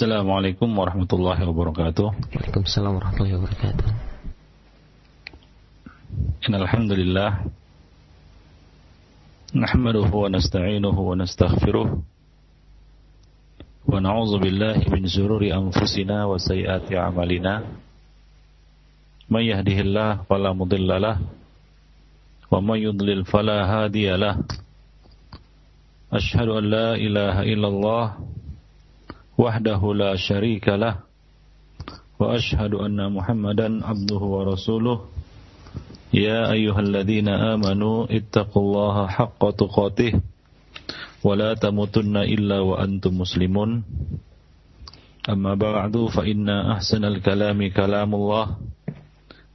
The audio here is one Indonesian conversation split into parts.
Assalamualaikum warahmatullahi wabarakatuh. Waalaikumsalam warahmatullahi wabarakatuh. Innalhamdulillah نحمده ونستعينه ونستغفره ونعوذ بالله من شرور أنفسنا وسيئات أعمالنا من يهده الله فلا مضل له ومن يضلل فلا هادي له أشهد أن لا إله إلا الله وحده لا شريك له وأشهد أن محمدا عبده ورسوله يا أيها الذين آمنوا اتقوا الله حق تقاته ولا تموتن إلا وأنتم مسلمون أما بعد فإن أحسن الكلام كلام الله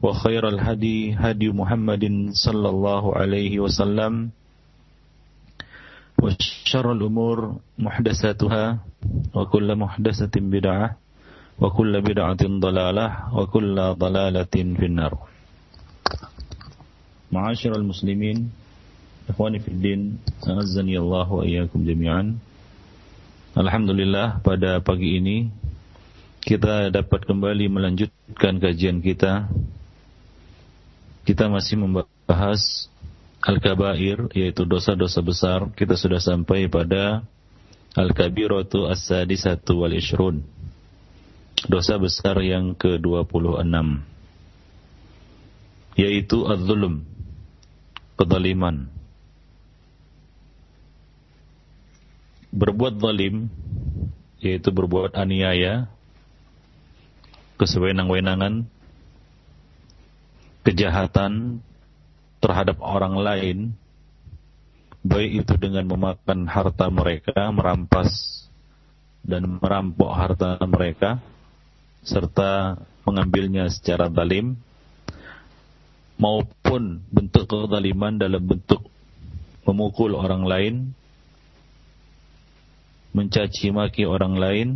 وخير الهدي هدي محمد صلى الله عليه وسلم وشر الأمور محدثاتها وكل محدثة بدعة وكل بدعة ضلالة وكل ضلالة في النار معاشر المسلمين إخواني في الدين أعزني الله وإياكم جميعا Alhamdulillah pada pagi ini kita dapat kembali melanjutkan kajian kita. Kita masih membahas Al-Kabair yaitu dosa-dosa besar kita sudah sampai pada Al-Kabiratu As-Sadisatu wal Ishrun dosa besar yang ke-26 yaitu Az-Zulm kezaliman. Berbuat zalim yaitu berbuat aniaya kesewenang-wenangan kejahatan terhadap orang lain, baik itu dengan memakan harta mereka, merampas dan merampok harta mereka, serta mengambilnya secara zalim, maupun bentuk kezaliman dalam bentuk memukul orang lain, mencaci maki orang lain,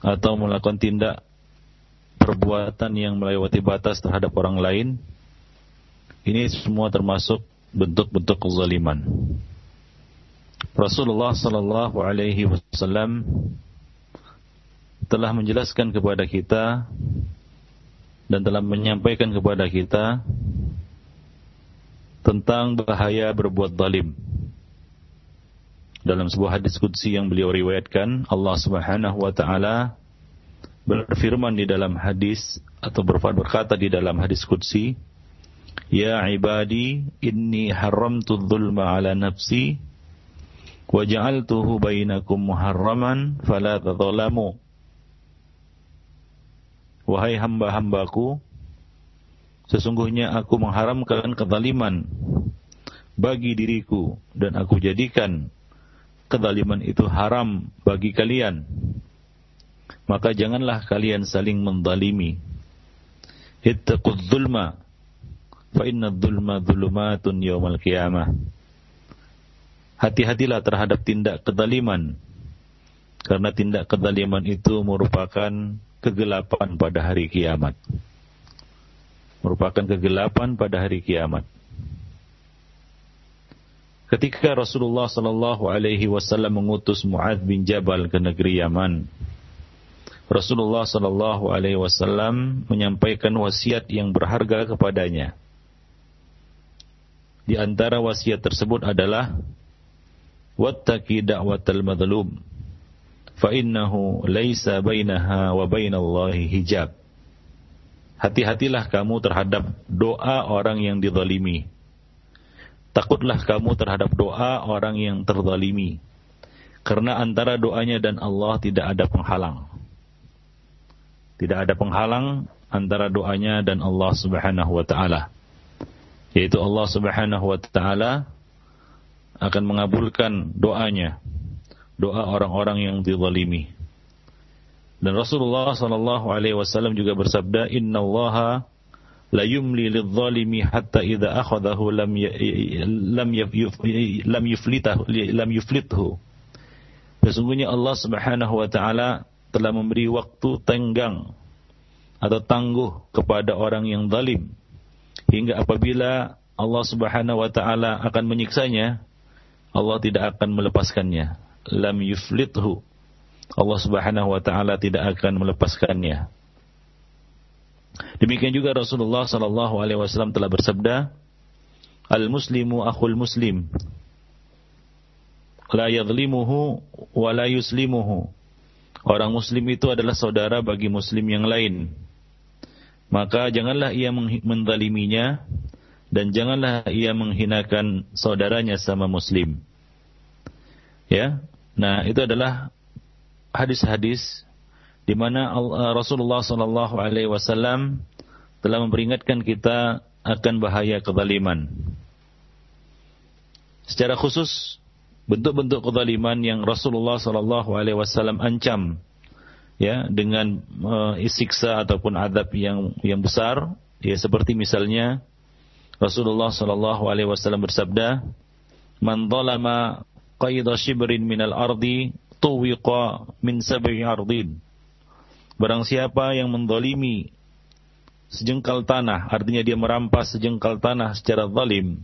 atau melakukan tindak perbuatan yang melewati batas terhadap orang lain, ini semua termasuk bentuk-bentuk kezaliman. Rasulullah sallallahu alaihi wasallam telah menjelaskan kepada kita dan telah menyampaikan kepada kita tentang bahaya berbuat zalim. Dalam sebuah hadis qudsi yang beliau riwayatkan, Allah Subhanahu wa taala berfirman di dalam hadis atau berkata di dalam hadis qudsi, Ya ibadi inni haramtu dhulma ala nafsi wa ja'altuhu bainakum muharraman fala tadhalamu. Wahai hamba-hambaku sesungguhnya aku mengharamkan kezaliman bagi diriku dan aku jadikan kezaliman itu haram bagi kalian. Maka janganlah kalian saling mendalimi ittaqudz zulma fa inna dzulma. Hati-hatilah terhadap tindak kedaliman. Karena tindak kedaliman itu merupakan kegelapan pada hari kiamat. Merupakan kegelapan pada hari kiamat. Ketika Rasulullah sallallahu alaihi wasallam mengutus Muadz bin Jabal ke negeri Yaman, Rasulullah sallallahu alaihi wasallam menyampaikan wasiat yang berharga kepadanya. Di antara wasiat tersebut adalah wattaqi da'watal madlum fa innahu laisa bainaha wa bainallahi hijab. Hati-hatilah kamu terhadap doa orang yang dizalimi. Takutlah kamu terhadap doa orang yang terzalimi. Karena antara doanya dan Allah tidak ada penghalang. Tidak ada penghalang antara doanya dan Allah Subhanahu wa taala yaitu Allah Subhanahu wa taala akan mengabulkan doanya doa orang-orang yang dizalimi. Dan Rasulullah sallallahu alaihi wasallam juga bersabda innallaha la yumli lidh-dhalimi hatta idza akhadahu lam lam lam yuflitahu lam yuflithu. Sesungguhnya Allah Subhanahu wa taala telah memberi waktu tenggang atau tangguh kepada orang yang zalim hingga apabila Allah Subhanahu wa taala akan menyiksanya, Allah tidak akan melepaskannya. Lam yuflithu. Allah Subhanahu wa taala tidak akan melepaskannya. Demikian juga Rasulullah sallallahu alaihi wasallam telah bersabda, "Al-muslimu akhul muslim." La yadhlimuhu wa la yuslimuhu. Orang muslim itu adalah saudara bagi muslim yang lain. Maka janganlah ia mendaliminya dan janganlah ia menghinakan saudaranya sama muslim. Ya. Nah, itu adalah hadis-hadis di mana uh, Rasulullah sallallahu alaihi wasallam telah memperingatkan kita akan bahaya kezaliman. Secara khusus bentuk-bentuk kezaliman yang Rasulullah sallallahu alaihi wasallam ancam ya dengan uh, isiksa ataupun adab yang yang besar ya seperti misalnya Rasulullah sallallahu alaihi wasallam bersabda man zalama qaida shibrin minal ardi tuwiqa min sab'i ardin. Barang siapa yang mendolimi sejengkal tanah, artinya dia merampas sejengkal tanah secara zalim,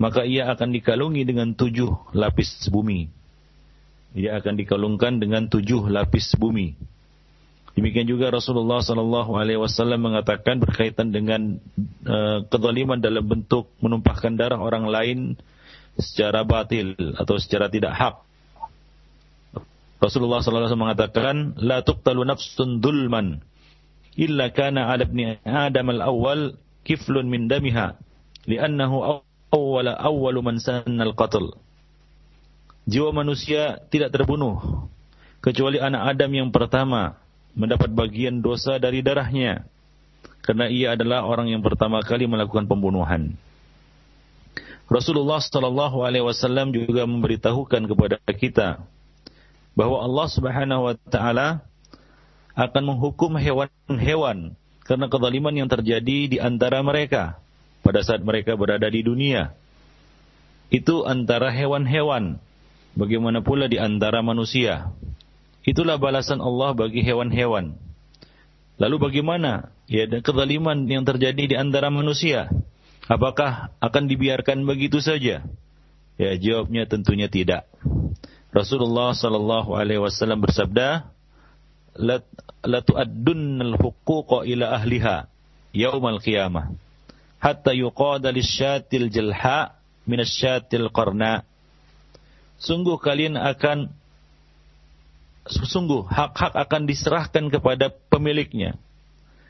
maka ia akan dikalungi dengan tujuh lapis bumi. Ia akan dikalungkan dengan tujuh lapis bumi. Demikian juga Rasulullah Sallallahu Alaihi Wasallam mengatakan berkaitan dengan uh, kezaliman dalam bentuk menumpahkan darah orang lain secara batil atau secara tidak hak. Rasulullah SAW mengatakan, La tuqtalu nafsun dulman, illa kana ala ibni Adam al-awwal kiflun min damiha, li'annahu awwala awwalu man sanna al-qatl. Jiwa manusia tidak terbunuh, kecuali anak Adam yang pertama mendapat bagian dosa dari darahnya, karena ia adalah orang yang pertama kali melakukan pembunuhan. Rasulullah Sallallahu Alaihi Wasallam juga memberitahukan kepada kita bahwa Allah Subhanahu wa taala akan menghukum hewan-hewan karena kezaliman yang terjadi di antara mereka pada saat mereka berada di dunia. Itu antara hewan-hewan, bagaimana pula di antara manusia. Itulah balasan Allah bagi hewan-hewan. Lalu bagaimana ya kezaliman yang terjadi di antara manusia? Apakah akan dibiarkan begitu saja? Ya, jawabnya tentunya tidak. Rasulullah sallallahu alaihi wasallam bersabda, "La tu'addunnal huquqa ila ahliha yaumal qiyamah hatta yuqada lisyatil jalha min asyatil qarna." Sungguh kalian akan sungguh hak-hak akan diserahkan kepada pemiliknya.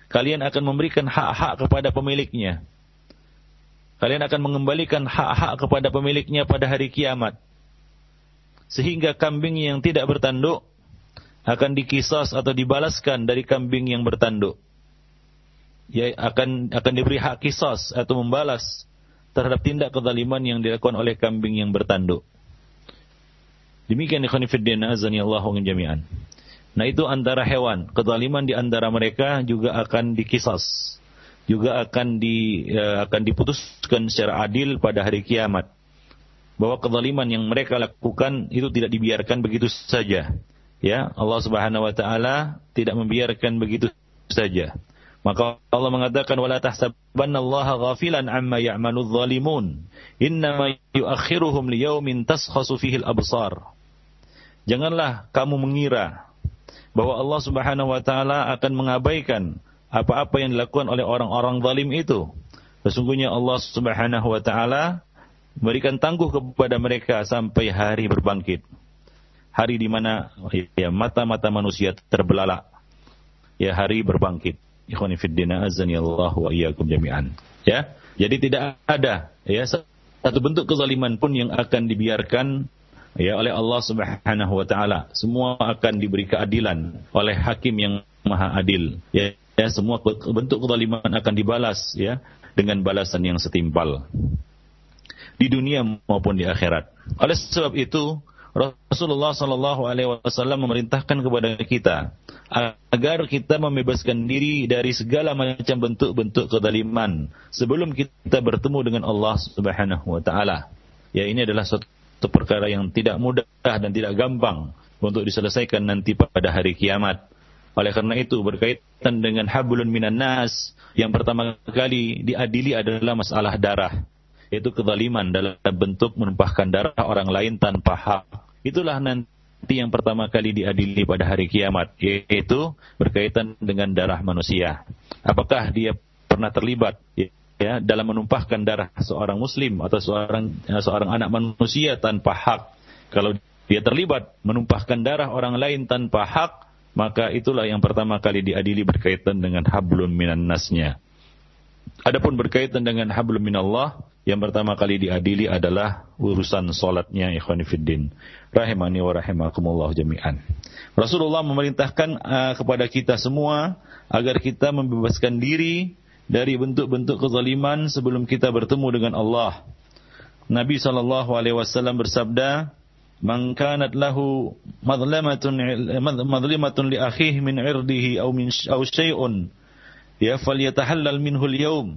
Kalian akan memberikan hak-hak kepada pemiliknya. Kalian akan mengembalikan hak-hak kepada pemiliknya pada hari kiamat sehingga kambing yang tidak bertanduk akan dikisas atau dibalaskan dari kambing yang bertanduk. Ya akan akan diberi hak kisas atau membalas terhadap tindak kezaliman yang dilakukan oleh kambing yang bertanduk. Demikian ikhwan fillah azani Allah jami'an. Nah itu antara hewan, kezaliman di antara mereka juga akan dikisas, juga akan di uh, akan diputuskan secara adil pada hari kiamat bahwa kezaliman yang mereka lakukan itu tidak dibiarkan begitu saja. Ya, Allah Subhanahu wa taala tidak membiarkan begitu saja. Maka Allah mengatakan wala tahsabanna Allah ghafilan amma ya'malu dhalimun. Innama yu'akhiruhum liyaumin taskhasu fihi al-absar. Janganlah kamu mengira bahwa Allah Subhanahu wa taala akan mengabaikan apa-apa yang dilakukan oleh orang-orang zalim itu. Sesungguhnya Allah Subhanahu wa taala berikan tangguh kepada mereka sampai hari berbangkit. Hari di mana ya mata-mata manusia terbelalak. Ya hari berbangkit. Ikhwani Allah wa iyyakum jami'an. Ya. Jadi tidak ada ya satu bentuk kezaliman pun yang akan dibiarkan ya oleh Allah Subhanahu wa taala. Semua akan diberi keadilan oleh hakim yang maha adil. Ya, ya semua bentuk kezaliman akan dibalas ya dengan balasan yang setimpal di dunia maupun di akhirat. Oleh sebab itu, Rasulullah Shallallahu Alaihi Wasallam memerintahkan kepada kita agar kita membebaskan diri dari segala macam bentuk-bentuk kedaliman sebelum kita bertemu dengan Allah Subhanahu Wa Taala. Ya ini adalah suatu perkara yang tidak mudah dan tidak gampang untuk diselesaikan nanti pada hari kiamat. Oleh karena itu berkaitan dengan hablun minan nas yang pertama kali diadili adalah masalah darah yaitu kezaliman dalam bentuk menumpahkan darah orang lain tanpa hak. Itulah nanti yang pertama kali diadili pada hari kiamat, yaitu berkaitan dengan darah manusia. Apakah dia pernah terlibat ya dalam menumpahkan darah seorang muslim atau seorang ya, seorang anak manusia tanpa hak. Kalau dia terlibat menumpahkan darah orang lain tanpa hak, maka itulah yang pertama kali diadili berkaitan dengan hablum minan nasnya. Adapun berkaitan dengan hablum minallah, yang pertama kali diadili adalah urusan solatnya ikhwanifiddin. Rahimani wa rahimakumullah jami'an. Rasulullah memerintahkan uh, kepada kita semua agar kita membebaskan diri dari bentuk-bentuk kezaliman sebelum kita bertemu dengan Allah. Nabi sallallahu alaihi wasallam bersabda, "Man kanat lahu madlamatun madlimatun li akhihi min 'irdihi aw min aw syai'un ya falyatahallal minhu al-yawm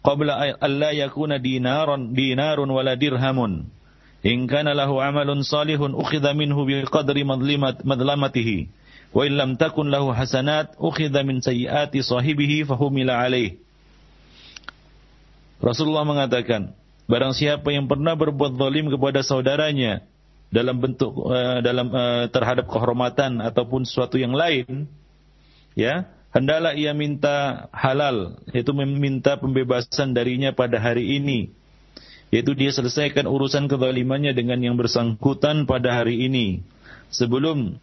qabla an la yakuna dinaran dinarun wala dirhamun." In kana lahu amalun salihun ukhidha minhu biqadri madlimat madlamatihi Wa illam takun lahu hasanat ukhidha min sayyiati sahibihi fahumila alaih. Rasulullah mengatakan, barang siapa yang pernah berbuat zalim kepada saudaranya dalam bentuk uh, dalam uh, terhadap kehormatan ataupun sesuatu yang lain, ya, hendaklah ia minta halal, yaitu meminta pembebasan darinya pada hari ini. Yaitu dia selesaikan urusan kezalimannya dengan yang bersangkutan pada hari ini. Sebelum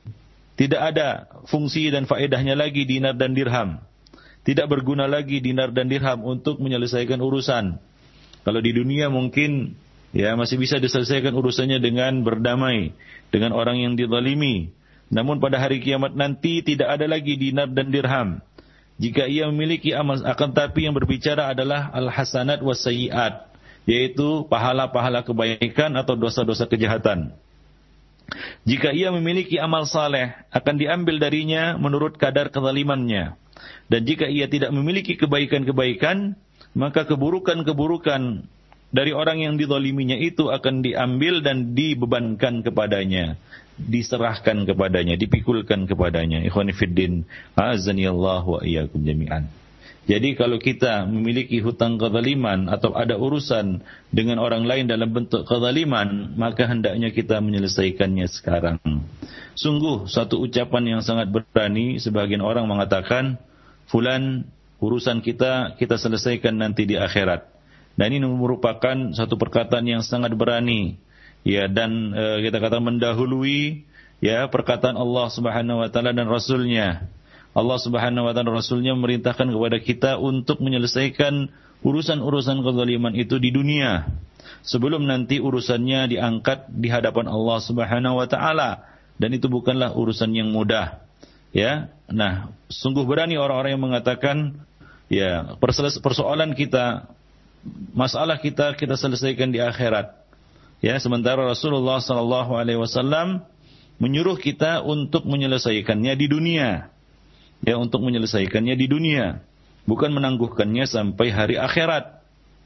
tidak ada fungsi dan faedahnya lagi dinar dan dirham. Tidak berguna lagi dinar dan dirham untuk menyelesaikan urusan. Kalau di dunia mungkin ya masih bisa diselesaikan urusannya dengan berdamai dengan orang yang dizalimi. Namun pada hari kiamat nanti tidak ada lagi dinar dan dirham. Jika ia memiliki amal akan tapi yang berbicara adalah al-hasanat was yaitu pahala-pahala kebaikan atau dosa-dosa kejahatan. Jika ia memiliki amal saleh, akan diambil darinya menurut kadar kezalimannya. Dan jika ia tidak memiliki kebaikan-kebaikan, maka keburukan-keburukan dari orang yang dizaliminya itu akan diambil dan dibebankan kepadanya, diserahkan kepadanya, dipikulkan kepadanya. Ikhwanifiddin, azani Allah wa iyyakum jami'an. Jadi kalau kita memiliki hutang kezaliman atau ada urusan dengan orang lain dalam bentuk kezaliman, maka hendaknya kita menyelesaikannya sekarang. Sungguh satu ucapan yang sangat berani sebagian orang mengatakan, fulan urusan kita kita selesaikan nanti di akhirat. Dan ini merupakan satu perkataan yang sangat berani. Ya dan e, kita kata mendahului ya perkataan Allah Subhanahu wa taala dan rasulnya Allah Subhanahu wa taala Rasulnya memerintahkan kepada kita untuk menyelesaikan urusan-urusan kezaliman itu di dunia. Sebelum nanti urusannya diangkat di hadapan Allah Subhanahu wa taala. Dan itu bukanlah urusan yang mudah. Ya nah sungguh berani orang-orang yang mengatakan ya persoalan kita masalah kita kita selesaikan di akhirat. Ya sementara Rasulullah sallallahu alaihi wasallam menyuruh kita untuk menyelesaikannya di dunia ya untuk menyelesaikannya di dunia, bukan menangguhkannya sampai hari akhirat.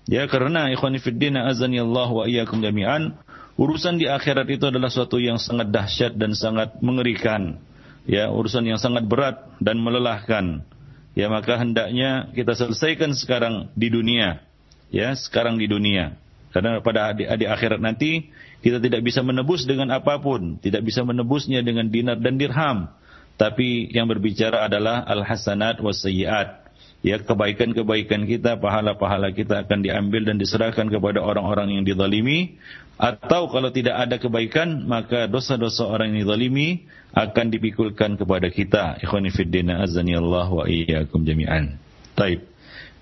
Ya karena ikhwan fillah azani Allah wa iyyakum jami'an, urusan di akhirat itu adalah suatu yang sangat dahsyat dan sangat mengerikan. Ya, urusan yang sangat berat dan melelahkan. Ya, maka hendaknya kita selesaikan sekarang di dunia. Ya, sekarang di dunia. Karena pada di, di akhirat nanti kita tidak bisa menebus dengan apa pun, tidak bisa menebusnya dengan dinar dan dirham tapi yang berbicara adalah al-hasanat was sayyiat. Ya kebaikan-kebaikan kita, pahala-pahala kita akan diambil dan diserahkan kepada orang-orang yang dizalimi atau kalau tidak ada kebaikan maka dosa-dosa orang yang dizalimi akan dipikulkan kepada kita. Ikhwani fiddin azani Allah wa iyyakum jami'an. Taib.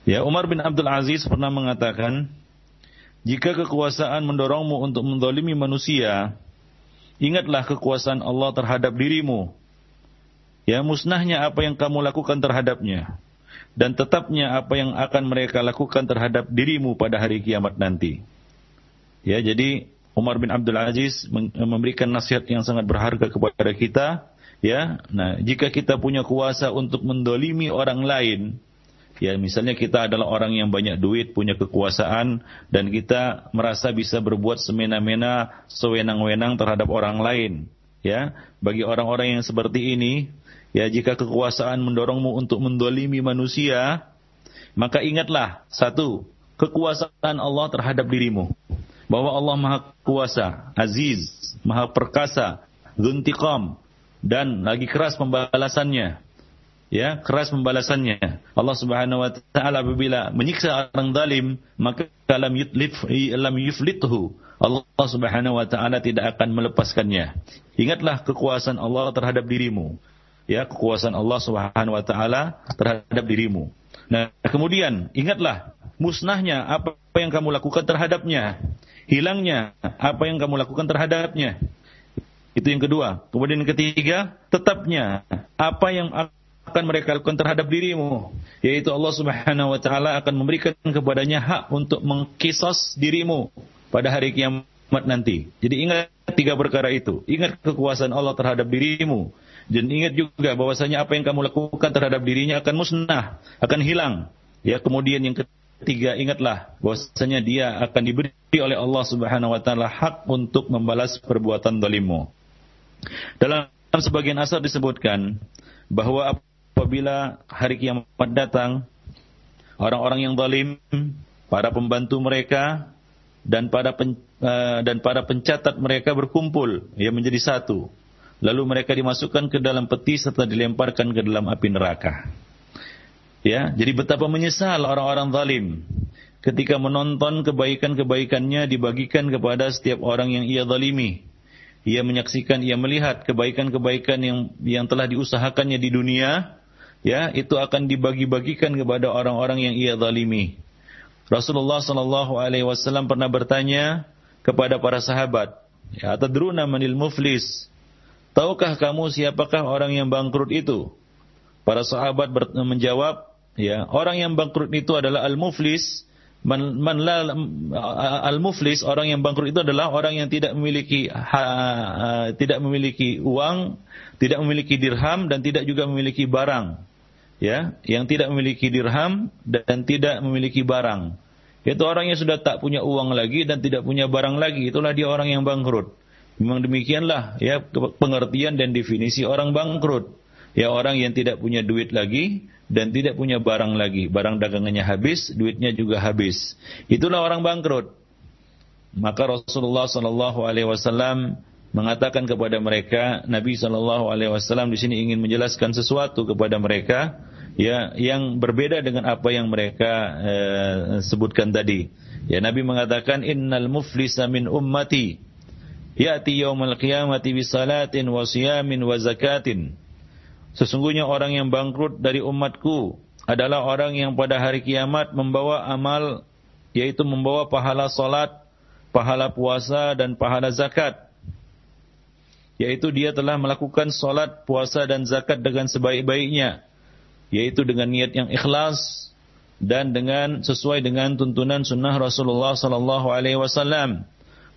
Ya Umar bin Abdul Aziz pernah mengatakan jika kekuasaan mendorongmu untuk mendolimi manusia, ingatlah kekuasaan Allah terhadap dirimu ya musnahnya apa yang kamu lakukan terhadapnya dan tetapnya apa yang akan mereka lakukan terhadap dirimu pada hari kiamat nanti. Ya, jadi Umar bin Abdul Aziz memberikan nasihat yang sangat berharga kepada kita, ya. Nah, jika kita punya kuasa untuk mendolimi orang lain, ya misalnya kita adalah orang yang banyak duit, punya kekuasaan, dan kita merasa bisa berbuat semena-mena, sewenang-wenang terhadap orang lain, ya. Bagi orang-orang yang seperti ini, Ya jika kekuasaan mendorongmu untuk mendolimi manusia, maka ingatlah satu, kekuasaan Allah terhadap dirimu. Bahwa Allah maha kuasa, aziz, maha perkasa, dzuntiqam dan lagi keras pembalasannya. Ya keras pembalasannya. Allah Subhanahu wa taala apabila menyiksa orang zalim maka lam yutlif lam yuflithu Allah Subhanahu wa taala tidak akan melepaskannya. Ingatlah kekuasaan Allah terhadap dirimu ya kekuasaan Allah Subhanahu wa taala terhadap dirimu nah kemudian ingatlah musnahnya apa yang kamu lakukan terhadapnya hilangnya apa yang kamu lakukan terhadapnya itu yang kedua. Kemudian yang ketiga, tetapnya apa yang akan mereka lakukan terhadap dirimu, yaitu Allah Subhanahu wa taala akan memberikan kepadanya hak untuk mengkisos dirimu pada hari kiamat nanti. Jadi ingat tiga perkara itu. Ingat kekuasaan Allah terhadap dirimu dan ingat juga bahwasanya apa yang kamu lakukan terhadap dirinya akan musnah, akan hilang. Ya, kemudian yang ketiga ingatlah bahwasanya dia akan diberi oleh Allah Subhanahu wa taala hak untuk membalas perbuatan zalimmu. Dalam sebagian asar disebutkan bahwa apabila hari kiamat datang, orang-orang yang zalim, para pembantu mereka dan para pen, uh, dan para pencatat mereka berkumpul ya menjadi satu. Lalu mereka dimasukkan ke dalam peti serta dilemparkan ke dalam api neraka. Ya, jadi betapa menyesal orang-orang zalim ketika menonton kebaikan-kebaikannya dibagikan kepada setiap orang yang ia zalimi ia menyaksikan, ia melihat kebaikan-kebaikan yang yang telah diusahakannya di dunia, ya, itu akan dibagi-bagikan kepada orang-orang yang ia zalimi. Rasulullah sallallahu alaihi wasallam pernah bertanya kepada para sahabat, ya, manil muflis? Tahukah kamu siapakah orang yang bangkrut itu? Para sahabat menjawab, ya, orang yang bangkrut itu adalah al-muflis, Man, man la, al-muflis orang yang bangkrut itu adalah orang yang tidak memiliki ha, uh, tidak memiliki uang, tidak memiliki dirham dan tidak juga memiliki barang. Ya, yang tidak memiliki dirham dan tidak memiliki barang. Itu orang yang sudah tak punya uang lagi dan tidak punya barang lagi, itulah dia orang yang bangkrut. Memang demikianlah ya pengertian dan definisi orang bangkrut. Ya orang yang tidak punya duit lagi dan tidak punya barang lagi. Barang dagangannya habis, duitnya juga habis. Itulah orang bangkrut. Maka Rasulullah Sallallahu Alaihi Wasallam mengatakan kepada mereka, Nabi Sallallahu Alaihi Wasallam di sini ingin menjelaskan sesuatu kepada mereka, ya yang berbeda dengan apa yang mereka eh, sebutkan tadi. Ya Nabi mengatakan, Innal muflisa min ummati ya'ti yawmal qiyamati bisalatin wa siyamin wa zakatin Sesungguhnya orang yang bangkrut dari umatku adalah orang yang pada hari kiamat membawa amal yaitu membawa pahala salat, pahala puasa dan pahala zakat. Yaitu dia telah melakukan salat, puasa dan zakat dengan sebaik-baiknya, yaitu dengan niat yang ikhlas dan dengan sesuai dengan tuntunan sunnah Rasulullah sallallahu alaihi wasallam.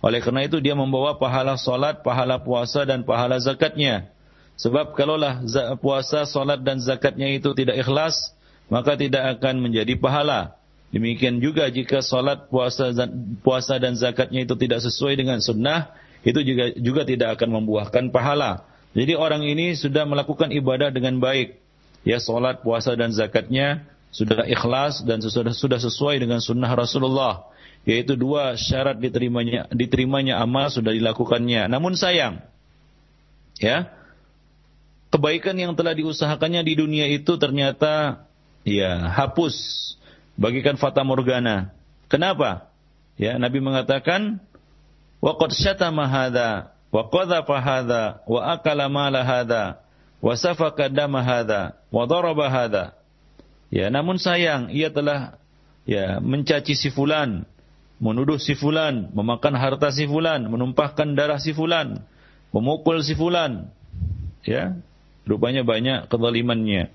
Oleh karena itu dia membawa pahala salat, pahala puasa dan pahala zakatnya. Sebab kalaulah puasa, salat dan zakatnya itu tidak ikhlas, maka tidak akan menjadi pahala. Demikian juga jika salat, puasa, puasa dan zakatnya itu tidak sesuai dengan sunnah, itu juga juga tidak akan membuahkan pahala. Jadi orang ini sudah melakukan ibadah dengan baik. Ya salat, puasa dan zakatnya sudah ikhlas dan sudah sudah sesuai dengan sunnah Rasulullah. Yaitu dua syarat diterimanya diterimanya amal sudah dilakukannya. Namun sayang, ya kebaikan yang telah diusahakannya di dunia itu ternyata ya hapus bagikan fata morgana. Kenapa? Ya, Nabi mengatakan wa qad syatama hadza wa qadhafa hadza wa akala mala hadza wa safaka dama wa daraba hadza. Ya, namun sayang ia telah ya mencaci si fulan, menuduh si fulan, memakan harta si fulan, menumpahkan darah si fulan, memukul si fulan. Ya, Rupanya banyak kezalimannya.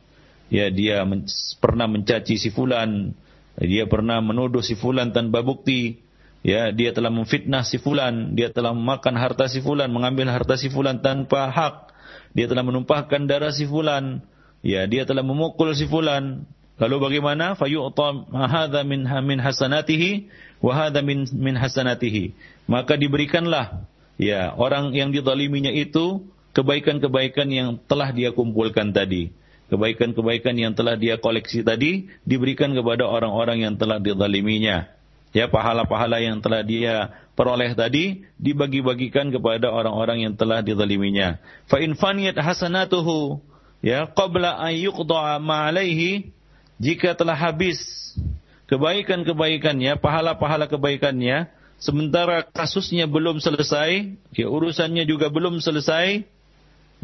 Ya dia men pernah mencaci si fulan, dia pernah menuduh si fulan tanpa bukti, ya dia telah memfitnah si fulan, dia telah memakan harta si fulan, mengambil harta si fulan tanpa hak, dia telah menumpahkan darah si fulan, ya dia telah memukul si fulan. Lalu bagaimana? Fayu'ta hadza min min hasanatihi wa hadza min min hasanatihi. Maka diberikanlah ya orang yang dizaliminya itu kebaikan-kebaikan yang telah dia kumpulkan tadi. Kebaikan-kebaikan yang telah dia koleksi tadi diberikan kepada orang-orang yang telah dizaliminya. Ya, pahala-pahala yang telah dia peroleh tadi dibagi-bagikan kepada orang-orang yang telah dizaliminya. Fa in faniyat hasanatuhu ya qabla an yuqda'a ma alaihi jika telah habis kebaikan-kebaikannya, pahala-pahala kebaikannya, sementara kasusnya belum selesai, ya urusannya juga belum selesai,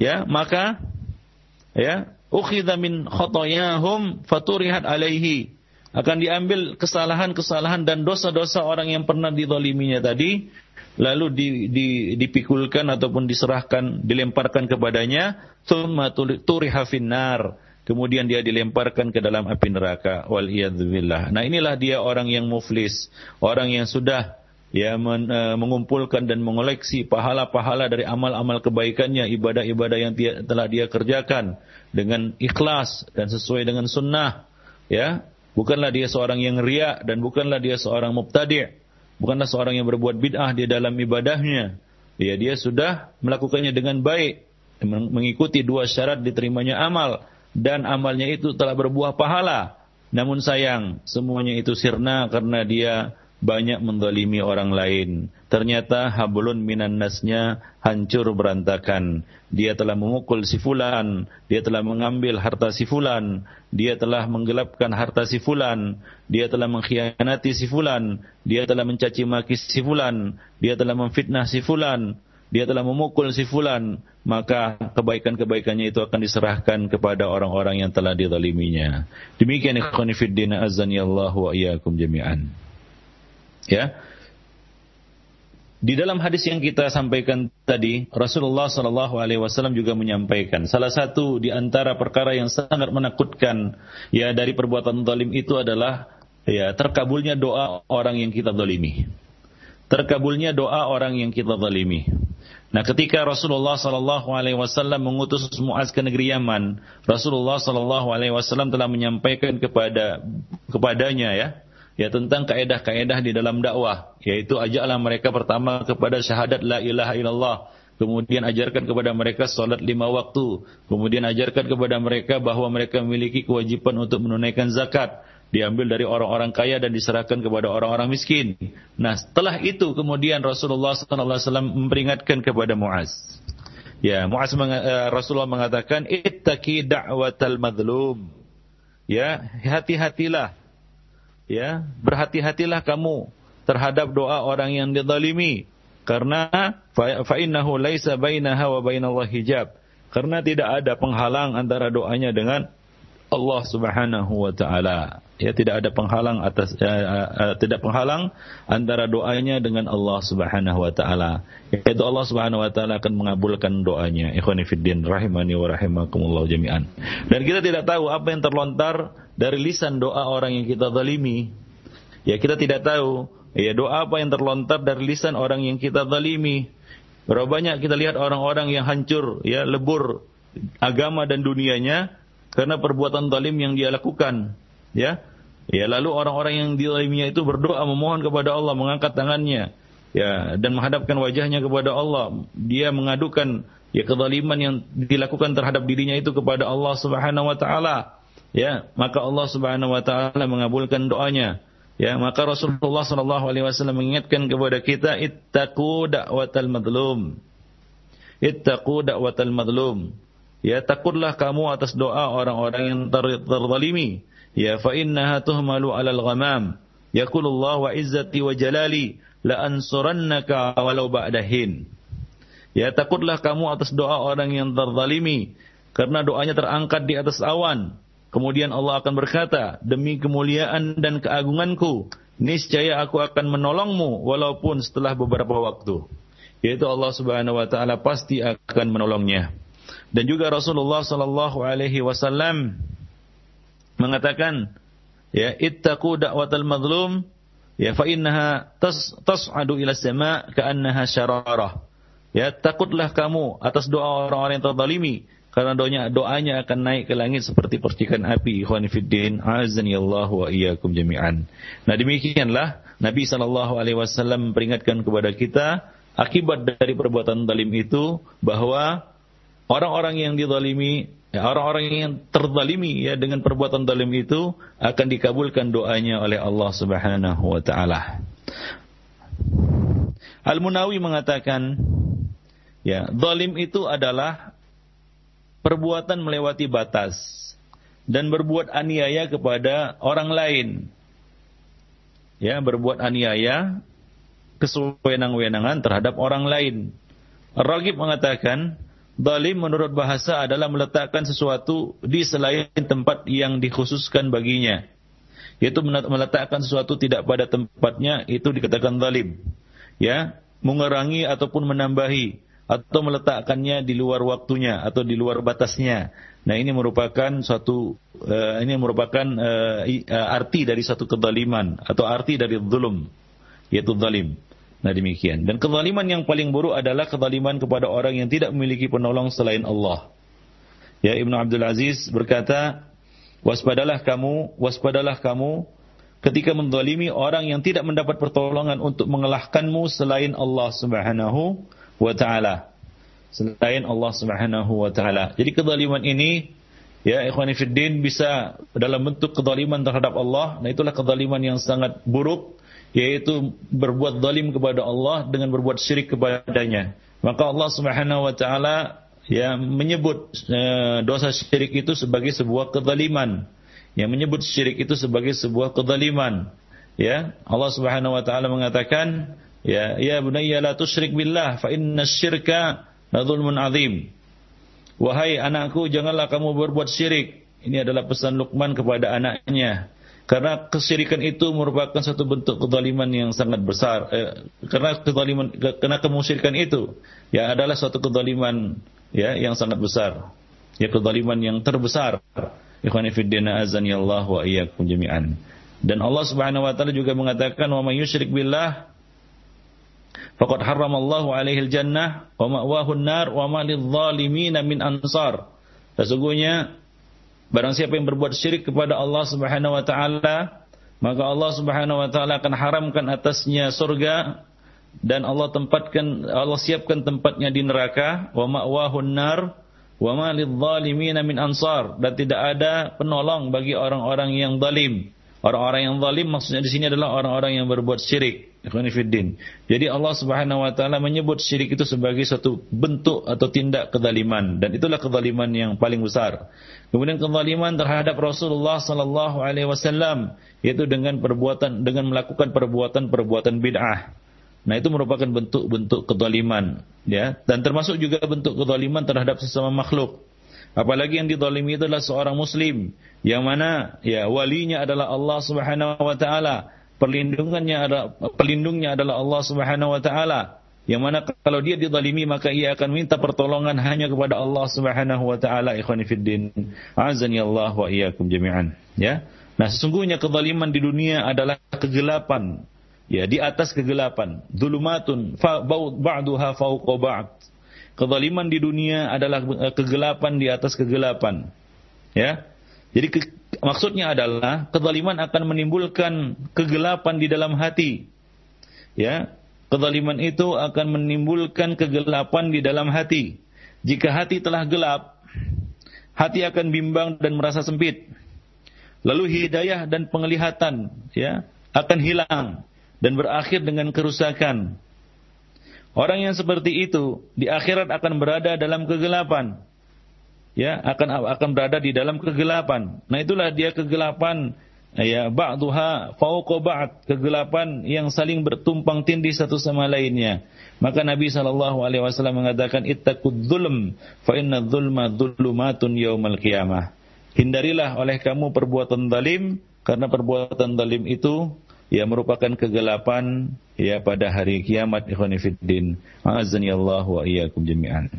ya maka ya ukhidha min khotoyahum faturihat alaihi. Akan diambil kesalahan-kesalahan dan dosa-dosa orang yang pernah didoliminya tadi lalu di, di, dipikulkan ataupun diserahkan dilemparkan kepadanya thumma turiha finnar kemudian dia dilemparkan ke dalam api neraka. Wal nah inilah dia orang yang muflis. Orang yang sudah ya men, uh, mengumpulkan dan mengoleksi pahala-pahala dari amal-amal kebaikannya ibadah-ibadah yang dia, telah dia kerjakan dengan ikhlas dan sesuai dengan sunnah ya. Bukanlah dia seorang yang ria dan bukanlah dia seorang mubtadi'. Bukanlah seorang yang berbuat bid'ah di dalam ibadahnya. Ya, dia sudah melakukannya dengan baik, mengikuti dua syarat diterimanya amal dan amalnya itu telah berbuah pahala. Namun sayang, semuanya itu sirna karena dia banyak mendolimi orang lain. Ternyata hablun minan nasnya hancur berantakan. Dia telah memukul si fulan, dia telah mengambil harta si fulan, dia telah menggelapkan harta si fulan, dia telah mengkhianati si fulan, dia telah mencaci maki si fulan, dia telah memfitnah si fulan, dia telah memukul si fulan, maka kebaikan-kebaikannya itu akan diserahkan kepada orang-orang yang telah dizaliminya. Demikian ikhwan fillah azan ya Allah wa iyyakum jami'an. Ya. Di dalam hadis yang kita sampaikan tadi, Rasulullah Shallallahu Alaihi Wasallam juga menyampaikan salah satu di antara perkara yang sangat menakutkan ya dari perbuatan zalim itu adalah ya terkabulnya doa orang yang kita zalimi. Terkabulnya doa orang yang kita zalimi. Nah, ketika Rasulullah Shallallahu Alaihi Wasallam mengutus Muaz ke negeri Yaman, Rasulullah Shallallahu Alaihi Wasallam telah menyampaikan kepada kepadanya ya ya tentang kaedah-kaedah di dalam dakwah yaitu ajaklah mereka pertama kepada syahadat la ilaha illallah kemudian ajarkan kepada mereka salat lima waktu kemudian ajarkan kepada mereka bahwa mereka memiliki kewajiban untuk menunaikan zakat diambil dari orang-orang kaya dan diserahkan kepada orang-orang miskin. Nah setelah itu kemudian Rasulullah SAW memperingatkan kepada Muaz. Ya Muaz uh, Rasulullah mengatakan ittaqi da'watal madlum. Ya hati-hatilah. Ya berhati-hatilah kamu terhadap doa orang yang dizalimi. Karena fa laisa bainaha wa hijab. Karena tidak ada penghalang antara doanya dengan Allah Subhanahu wa taala. Ya tidak ada penghalang atas uh, uh, tidak penghalang antara doanya dengan Allah Subhanahu wa taala. Yaitu Allah Subhanahu wa taala akan mengabulkan doanya. Ikhwani fiddin rahimani wa rahimakumullah jami'an. Dan kita tidak tahu apa yang terlontar dari lisan doa orang yang kita zalimi. Ya kita tidak tahu ya doa apa yang terlontar dari lisan orang yang kita zalimi. Berapa banyak kita lihat orang-orang yang hancur ya lebur agama dan dunianya karena perbuatan zalim yang dia lakukan ya. Ya lalu orang-orang yang diliminya itu berdoa memohon kepada Allah mengangkat tangannya ya dan menghadapkan wajahnya kepada Allah. Dia mengadukan ya kezaliman yang dilakukan terhadap dirinya itu kepada Allah Subhanahu wa taala ya. Maka Allah Subhanahu wa taala mengabulkan doanya ya. Maka Rasulullah sallallahu alaihi wasallam mengingatkan kepada kita ittaqu da'watal madlum. Ittaqu da'watal ya takutlah kamu atas doa orang-orang yang ter terzalimi. Ya fa innaha tuhmalu alal ghamam. Yaqulullah wa izzati wa jalali la ansurannaka walau ba'dahin ya takutlah kamu atas doa orang yang terzalimi. Karena doanya terangkat di atas awan. Kemudian Allah akan berkata demi kemuliaan dan keagunganku niscaya aku akan menolongmu walaupun setelah beberapa waktu. Yaitu Allah Subhanahu wa taala pasti akan menolongnya dan juga Rasulullah sallallahu alaihi wasallam mengatakan ya ittaqu da'watal mazlum ya fa innaha tas, tas'adu ila sama ka'annaha syararah. Ya takutlah kamu atas doa orang-orang yang terzalimi karena doanya doanya akan naik ke langit seperti percikan api ikhwan fiddin azani Allah wa iyyakum jami'an. Nah demikianlah Nabi sallallahu alaihi wasallam memperingatkan kepada kita akibat dari perbuatan zalim itu bahwa orang-orang yang dizalimi, ya, orang-orang yang terzalimi ya dengan perbuatan zalim itu akan dikabulkan doanya oleh Allah Subhanahu wa taala. Al-Munawi mengatakan, ya, zalim itu adalah perbuatan melewati batas dan berbuat aniaya kepada orang lain. Ya, berbuat aniaya kesewenang-wenangan terhadap orang lain. Ragib mengatakan, Zalim menurut bahasa adalah meletakkan sesuatu di selain tempat yang dikhususkan baginya. Yaitu meletakkan sesuatu tidak pada tempatnya itu dikatakan zalim. Ya, mengurangi ataupun menambahi atau meletakkannya di luar waktunya atau di luar batasnya. Nah, ini merupakan suatu uh, ini merupakan uh, arti dari satu kezaliman atau arti dari zulum yaitu zalim. Nah demikian. Dan kezaliman yang paling buruk adalah kezaliman kepada orang yang tidak memiliki penolong selain Allah. Ya Ibnu Abdul Aziz berkata, waspadalah kamu, waspadalah kamu ketika menzalimi orang yang tidak mendapat pertolongan untuk mengalahkanmu selain Allah Subhanahu wa taala. Selain Allah Subhanahu wa taala. Jadi kezaliman ini ya ikhwani fiddin bisa dalam bentuk kezaliman terhadap Allah. Nah itulah kezaliman yang sangat buruk yaitu berbuat zalim kepada Allah dengan berbuat syirik kepadanya. Maka Allah Subhanahu wa taala ya menyebut e, dosa syirik itu sebagai sebuah kezaliman. Yang menyebut syirik itu sebagai sebuah kezaliman. Ya, Allah Subhanahu wa taala mengatakan, ya ya bunayya la tusyrik billah fa inna syirka ladzulmun azim. Wahai anakku, janganlah kamu berbuat syirik. Ini adalah pesan Luqman kepada anaknya. Karena kesyirikan itu merupakan satu bentuk kezaliman yang sangat besar. Eh, karena kezaliman, karena kemusyrikan itu ya adalah suatu kezaliman ya yang sangat besar. Ya kezaliman yang terbesar. Ikhwani fid din azani Allah wa iyyakum jami'an. Dan Allah Subhanahu wa taala juga mengatakan wa may yusyrik billah faqad harramallahu alaihi jannah wa ma'wahu an-nar wa ma lidh-dhalimin min ansar. Sesungguhnya Barang siapa yang berbuat syirik kepada Allah Subhanahu wa taala, maka Allah Subhanahu wa taala akan haramkan atasnya surga dan Allah tempatkan Allah siapkan tempatnya di neraka wa ma'wahun nar wa ma lidh-dhalimin min ansar dan tidak ada penolong bagi orang-orang yang zalim. Orang-orang yang zalim maksudnya di sini adalah orang-orang yang berbuat syirik. Jadi Allah Subhanahu wa taala menyebut syirik itu sebagai satu bentuk atau tindak kezaliman dan itulah kezaliman yang paling besar. Kemudian kezaliman terhadap Rasulullah sallallahu alaihi wasallam yaitu dengan perbuatan dengan melakukan perbuatan-perbuatan bid'ah. Nah, itu merupakan bentuk-bentuk kezaliman, ya. Dan termasuk juga bentuk kezaliman terhadap sesama makhluk. Apalagi yang dizalimi itu adalah seorang muslim yang mana ya walinya adalah Allah Subhanahu wa taala perlindungannya pelindungnya adalah Allah Subhanahu wa taala. Yang mana kalau dia dizalimi maka ia akan minta pertolongan hanya kepada Allah Subhanahu wa taala. Ikhwani fiddin azani Allah wa iyyakum jami'an. Ya? Nah sesungguhnya kezaliman di dunia adalah kegelapan. Ya di atas kegelapan. Zulumatun ba'duha fawqa ba'd. Kezaliman di dunia adalah kegelapan di atas kegelapan. Ya? Jadi ke, maksudnya adalah kezaliman akan menimbulkan kegelapan di dalam hati. Ya, kezaliman itu akan menimbulkan kegelapan di dalam hati. Jika hati telah gelap, hati akan bimbang dan merasa sempit. Lalu hidayah dan penglihatan ya akan hilang dan berakhir dengan kerusakan. Orang yang seperti itu di akhirat akan berada dalam kegelapan ya akan akan berada di dalam kegelapan. Nah itulah dia kegelapan ya ba'dha fauqa kegelapan yang saling bertumpang tindih satu sama lainnya. Maka Nabi sallallahu alaihi wasallam mengatakan ittaqud dzulm fa inna dzulma dzulumatun yaumal qiyamah. Hindarilah oleh kamu perbuatan zalim karena perbuatan zalim itu ya merupakan kegelapan ya pada hari kiamat ikhwan fillah. Azani Allah wa iyyakum jami'an.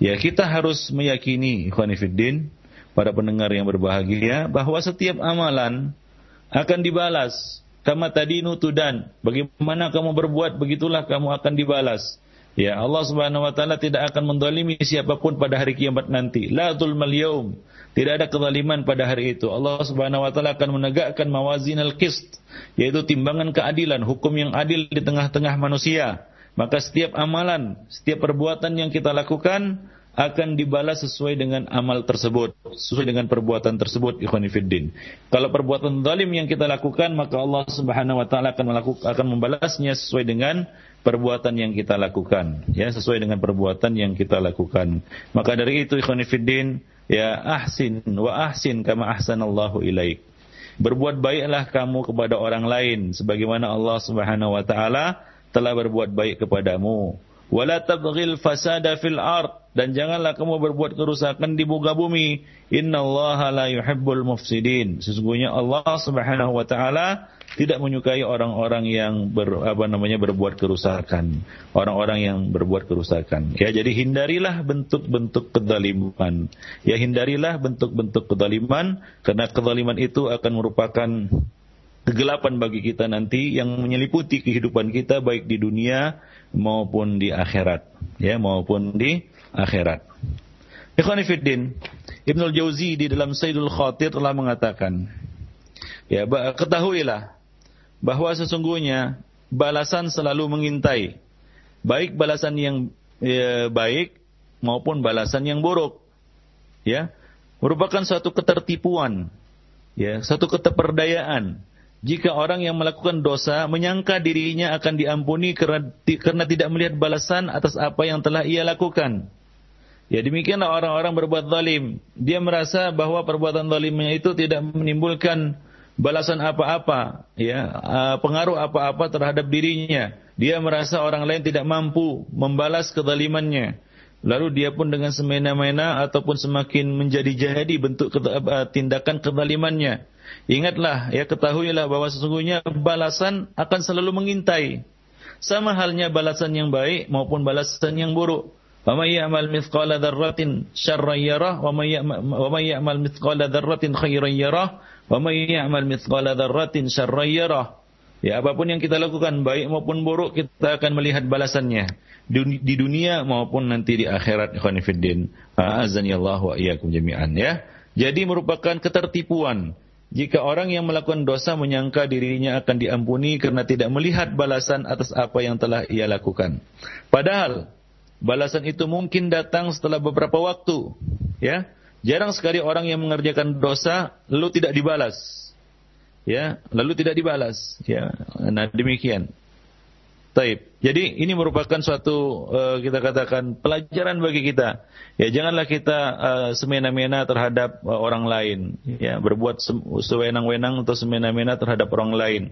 Ya, kita harus meyakini ikhwan fillah para pendengar yang berbahagia bahwa setiap amalan akan dibalas. Kama tadi nutudan. Bagaimana kamu berbuat, begitulah kamu akan dibalas. Ya, Allah Subhanahu wa taala tidak akan mendolimi siapa pun pada hari kiamat nanti. La zulmal yaum. Tidak ada kezaliman pada hari itu. Allah Subhanahu wa taala akan menegakkan mawazin al-qist, yaitu timbangan keadilan, hukum yang adil di tengah-tengah manusia. Maka setiap amalan, setiap perbuatan yang kita lakukan akan dibalas sesuai dengan amal tersebut, sesuai dengan perbuatan tersebut, ikhwanifiddin. Kalau perbuatan zalim yang kita lakukan, maka Allah Subhanahu wa taala akan melakukan akan membalasnya sesuai dengan perbuatan yang kita lakukan, ya, sesuai dengan perbuatan yang kita lakukan. Maka dari itu ikhwanifiddin, ya ahsin wa ahsin kama ahsanallahu ilaik. Berbuat baiklah kamu kepada orang lain sebagaimana Allah Subhanahu wa taala telah berbuat baik kepadamu. Wala tabghil fasada fil dan janganlah kamu berbuat kerusakan di muka bumi. Innallaha la yuhibbul mufsidin. Sesungguhnya Allah Subhanahu wa taala tidak menyukai orang-orang yang ber, apa namanya berbuat kerusakan, orang-orang yang berbuat kerusakan. Ya, jadi hindarilah bentuk-bentuk kezaliman. Ya, hindarilah bentuk-bentuk kezaliman karena kezaliman itu akan merupakan kegelapan bagi kita nanti yang menyeliputi kehidupan kita baik di dunia maupun di akhirat ya maupun di akhirat Ikhwan Fiddin Ibnul Jauzi di dalam Sayyidul Khatir telah mengatakan ya ketahuilah bahwa sesungguhnya balasan selalu mengintai baik balasan yang ya, baik maupun balasan yang buruk ya merupakan suatu ketertipuan ya satu keteperdayaan jika orang yang melakukan dosa menyangka dirinya akan diampuni karena, karena tidak melihat balasan atas apa yang telah ia lakukan. Ya demikianlah orang-orang berbuat zalim. Dia merasa bahwa perbuatan zalimnya itu tidak menimbulkan balasan apa-apa, ya, pengaruh apa-apa terhadap dirinya. Dia merasa orang lain tidak mampu membalas kezalimannya. Lalu dia pun dengan semena-mena ataupun semakin menjadi-jadi bentuk tindakan kezalimannya. Ingatlah, ya ketahuilah bahwa sesungguhnya balasan akan selalu mengintai. Sama halnya balasan yang baik maupun balasan yang buruk. Wa may ya'mal mithqala dzarratin syarran yarah wa may ya'mal mithqala dzarratin khairan yarah wa may ya'mal mithqala. Ya apa pun yang kita lakukan baik maupun buruk kita akan melihat balasannya di dunia maupun nanti di akhirat wa iyyakum jami'an ya. Jadi merupakan ketertipuan jika orang yang melakukan dosa menyangka dirinya akan diampuni karena tidak melihat balasan atas apa yang telah ia lakukan. Padahal balasan itu mungkin datang setelah beberapa waktu, ya. Jarang sekali orang yang mengerjakan dosa lalu tidak dibalas. Ya, lalu tidak dibalas, ya. Nah, demikian. Taib. Jadi ini merupakan suatu uh, kita katakan pelajaran bagi kita. Ya janganlah kita uh, semena-mena terhadap uh, orang lain, ya berbuat sewenang-wenang atau semena-mena terhadap orang lain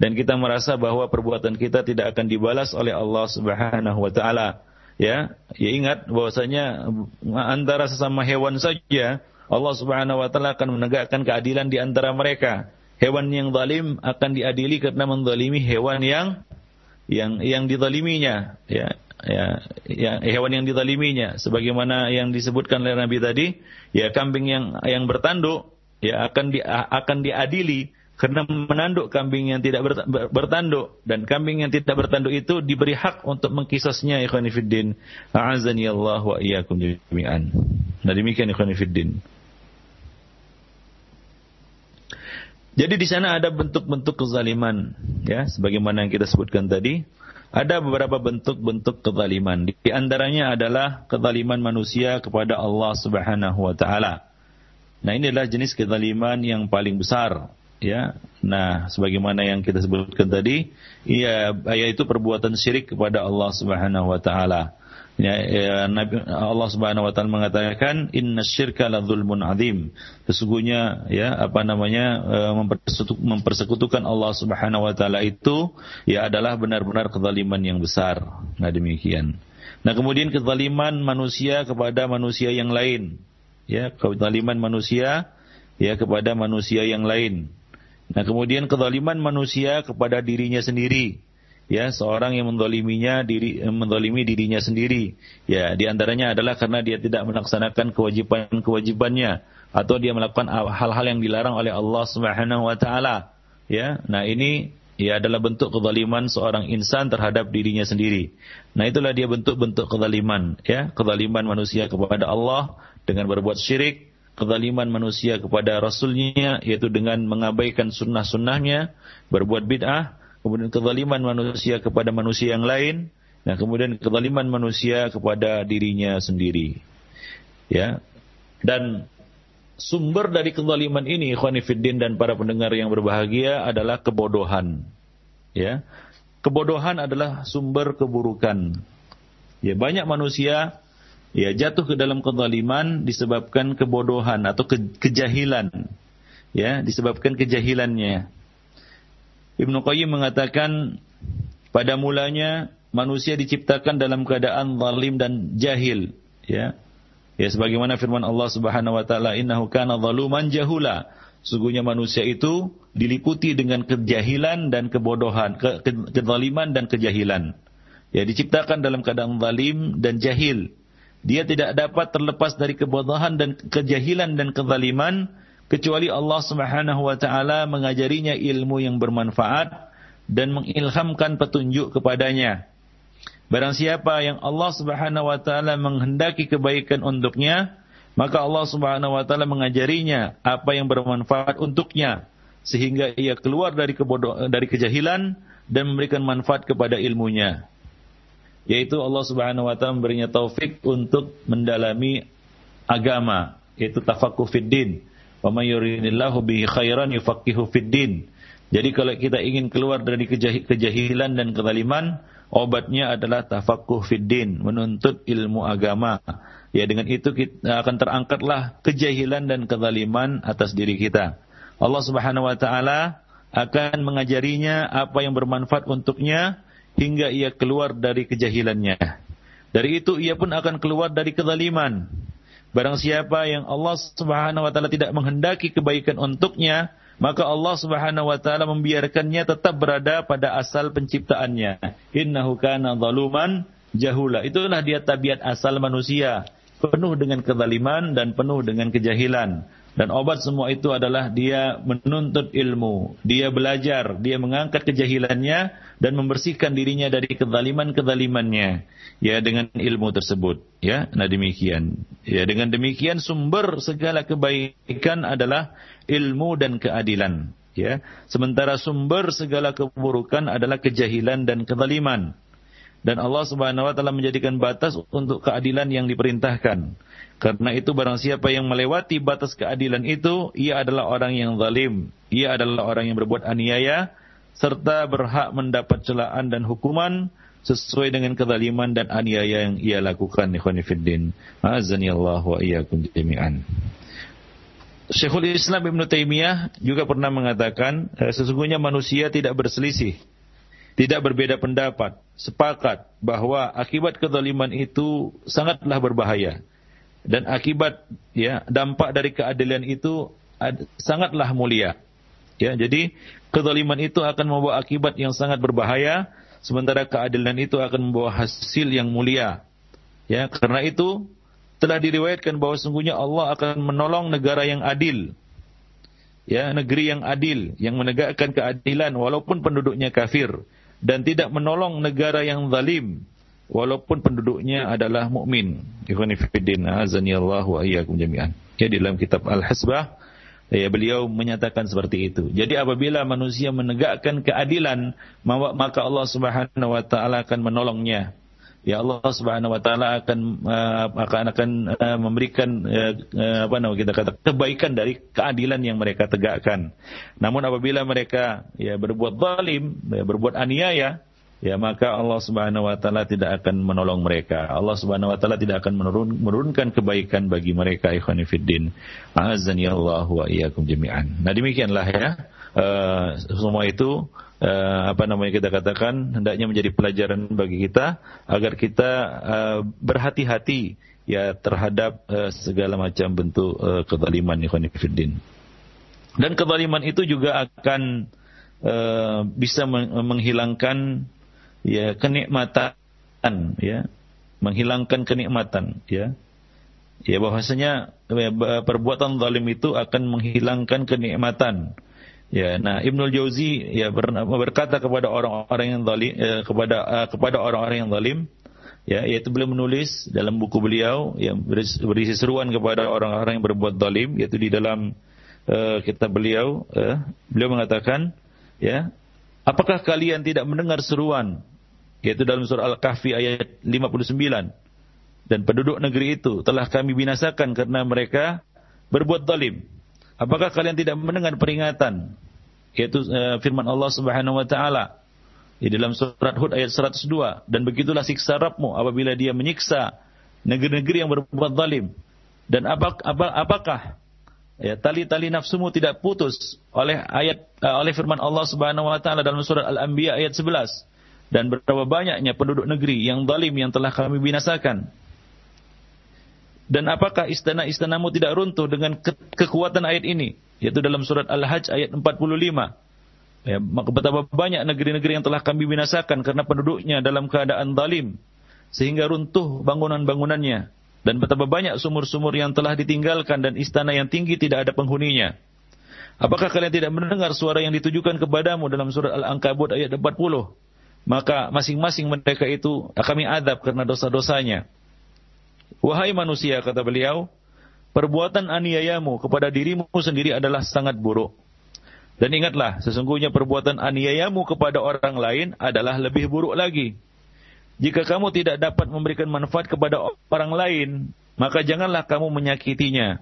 dan kita merasa bahwa perbuatan kita tidak akan dibalas oleh Allah Subhanahu wa taala. Ya, ya ingat bahwasanya antara sesama hewan saja Allah Subhanahu wa taala akan menegakkan keadilan di antara mereka. Hewan yang zalim akan diadili karena menzalimi hewan yang yang yang dizaliminya ya ya ya hewan yang dizaliminya sebagaimana yang disebutkan oleh Nabi tadi ya kambing yang yang bertanduk ya akan di, akan diadili karena menanduk kambing yang tidak bertanduk dan kambing yang tidak bertanduk itu diberi hak untuk mengkisasnya ikhwan fillah a'azani Allah wa iyyakum jami'an nah demikian ikhwan fillah Jadi di sana ada bentuk-bentuk kezaliman, ya, sebagaimana yang kita sebutkan tadi. Ada beberapa bentuk-bentuk kezaliman. Di antaranya adalah kezaliman manusia kepada Allah Subhanahu wa taala. Nah, ini adalah jenis kezaliman yang paling besar, ya. Nah, sebagaimana yang kita sebutkan tadi, ya, yaitu perbuatan syirik kepada Allah Subhanahu wa taala. Ya, ya, Allah Subhanahu wa taala mengatakan inna syirka la dzulmun adzim. Sesungguhnya ya apa namanya e, mempersekutukan Allah Subhanahu wa taala itu ya adalah benar-benar kezaliman yang besar. Nah demikian. Nah kemudian kezaliman manusia kepada manusia yang lain. Ya, kezaliman manusia ya kepada manusia yang lain. Nah kemudian kezaliman manusia kepada dirinya sendiri. Ya seorang yang mendoliminya diri eh, mendolimi dirinya sendiri. Ya di antaranya adalah karena dia tidak melaksanakan kewajiban kewajibannya atau dia melakukan hal-hal yang dilarang oleh Allah Subhanahu wa taala. Ya nah ini ya adalah bentuk kezaliman seorang insan terhadap dirinya sendiri. Nah itulah dia bentuk-bentuk kezaliman. Ya kezaliman manusia kepada Allah dengan berbuat syirik kezaliman manusia kepada rasulnya yaitu dengan mengabaikan sunnah-sunnahnya berbuat bid'ah kemudian kezaliman manusia kepada manusia yang lain, nah kemudian kezaliman manusia kepada dirinya sendiri. Ya. Dan sumber dari kezaliman ini ikhwanifiddin dan para pendengar yang berbahagia adalah kebodohan. Ya. Kebodohan adalah sumber keburukan. Ya, banyak manusia ya jatuh ke dalam kezaliman disebabkan kebodohan atau ke, kejahilan. Ya, disebabkan kejahilannya. Ibnu Qayyim mengatakan pada mulanya manusia diciptakan dalam keadaan zalim dan jahil, ya. Ya sebagaimana firman Allah Subhanahu wa taala, "Innahu kana zaluman jahula." Sungguhnya manusia itu diliputi dengan kejahilan dan kebodohan, ke, ke, kezaliman dan kejahilan. Ya diciptakan dalam keadaan zalim dan jahil. Dia tidak dapat terlepas dari kebodohan dan kejahilan dan kezaliman kecuali Allah Subhanahu wa taala mengajarinya ilmu yang bermanfaat dan mengilhamkan petunjuk kepadanya. Barang siapa yang Allah Subhanahu wa taala menghendaki kebaikan untuknya, maka Allah Subhanahu wa taala mengajarinya apa yang bermanfaat untuknya sehingga ia keluar dari kebodoh dari kejahilan dan memberikan manfaat kepada ilmunya. Yaitu Allah Subhanahu wa taala memberinya taufik untuk mendalami agama, yaitu tafaqquh fid din Wa may yuridillahu bihi khairan yufaqihu fid din. Jadi kalau kita ingin keluar dari kejahilan dan kezaliman, obatnya adalah tafaqquh fid din, menuntut ilmu agama. Ya dengan itu kita akan terangkatlah kejahilan dan kezaliman atas diri kita. Allah Subhanahu wa taala akan mengajarinya apa yang bermanfaat untuknya hingga ia keluar dari kejahilannya. Dari itu ia pun akan keluar dari kezaliman. Barang siapa yang Allah Subhanahu wa taala tidak menghendaki kebaikan untuknya, maka Allah Subhanahu wa taala membiarkannya tetap berada pada asal penciptaannya. Innahu kana zaluman jahula. Itulah dia tabiat asal manusia, penuh dengan kezaliman dan penuh dengan kejahilan. Dan obat semua itu adalah dia menuntut ilmu, dia belajar, dia mengangkat kejahilannya dan membersihkan dirinya dari kezaliman-kezalimannya ya dengan ilmu tersebut ya. Nah demikian. Ya dengan demikian sumber segala kebaikan adalah ilmu dan keadilan ya. Sementara sumber segala keburukan adalah kejahilan dan kezaliman. Dan Allah Subhanahu wa taala menjadikan batas untuk keadilan yang diperintahkan. Karena itu barang siapa yang melewati batas keadilan itu, ia adalah orang yang zalim. Ia adalah orang yang berbuat aniaya, serta berhak mendapat celaan dan hukuman sesuai dengan kezaliman dan aniaya yang ia lakukan. Ikhwanifiddin. Azani Allah wa iyyakum jami'an. Syekhul Islam Ibn Taimiyah juga pernah mengatakan, eh, sesungguhnya manusia tidak berselisih, tidak berbeda pendapat, sepakat bahwa akibat kezaliman itu sangatlah berbahaya dan akibat ya dampak dari keadilan itu ad, sangatlah mulia. Ya, jadi kezaliman itu akan membawa akibat yang sangat berbahaya, sementara keadilan itu akan membawa hasil yang mulia. Ya, karena itu telah diriwayatkan bahwa sungguhnya Allah akan menolong negara yang adil. Ya, negeri yang adil, yang menegakkan keadilan walaupun penduduknya kafir dan tidak menolong negara yang zalim walaupun penduduknya adalah mukmin. Ikhwan fillah, azani Allah wa iyyakum jami'an. Ya di dalam kitab Al-Hasbah ya beliau menyatakan seperti itu. Jadi apabila manusia menegakkan keadilan, maka Allah Subhanahu wa taala akan menolongnya. Ya Allah Subhanahu wa taala akan uh, akan akan uh, memberikan uh, apa namanya kita kata kebaikan dari keadilan yang mereka tegakkan. Namun apabila mereka ya berbuat zalim, ya, berbuat aniaya, ya maka Allah Subhanahu wa taala tidak akan menolong mereka. Allah Subhanahu wa taala tidak akan menurun, menurunkan kebaikan bagi mereka ikhwan fillah. Azani Allah wa iyyakum jami'an. Nah demikianlah ya. Uh, semua itu uh, apa namanya kita katakan hendaknya menjadi pelajaran bagi kita agar kita uh, berhati-hati ya terhadap uh, segala macam bentuk uh, kezaliman ikhwan fillah. Dan kezaliman itu juga akan uh, bisa menghilangkan ya kenikmatan ya. Menghilangkan kenikmatan ya. Ya bahwasanya ya, perbuatan zalim itu akan menghilangkan kenikmatan. Ya nah Ibnu Jauzi ya berkata kepada orang-orang yang zalim ya, kepada uh, kepada orang-orang yang zalim ya yaitu beliau menulis dalam buku beliau yang berisi seruan kepada orang-orang yang berbuat zalim yaitu di dalam uh, kitab beliau uh, beliau mengatakan ya apakah kalian tidak mendengar seruan yaitu dalam surah Al-Kahfi ayat 59. dan penduduk negeri itu telah kami binasakan karena mereka berbuat zalim. Apakah kalian tidak mendengar peringatan yaitu uh, firman Allah Subhanahu wa taala di dalam surat Hud ayat 102 dan begitulah siksa Rabbmu apabila dia menyiksa negeri-negeri yang berbuat zalim dan apa, apa, apakah ya tali-tali nafsumu tidak putus oleh ayat uh, oleh firman Allah Subhanahu wa taala dalam surat Al-Anbiya ayat 11 dan berapa banyaknya penduduk negeri yang zalim yang telah kami binasakan dan apakah istana-istanamu tidak runtuh dengan ke kekuatan ayat ini? Yaitu dalam surat Al-Hajj ayat 45. Ya, betapa banyak negeri-negeri yang telah kami binasakan karena penduduknya dalam keadaan zalim sehingga runtuh bangunan-bangunannya dan betapa banyak sumur-sumur yang telah ditinggalkan dan istana yang tinggi tidak ada penghuninya. Apakah kalian tidak mendengar suara yang ditujukan kepadamu dalam surat Al-Ankabut ayat 40? Maka masing-masing mereka itu kami adab karena dosa-dosanya. Wahai manusia, kata beliau, perbuatan aniayamu kepada dirimu sendiri adalah sangat buruk. Dan ingatlah, sesungguhnya perbuatan aniayamu kepada orang lain adalah lebih buruk lagi. Jika kamu tidak dapat memberikan manfaat kepada orang lain, maka janganlah kamu menyakitinya.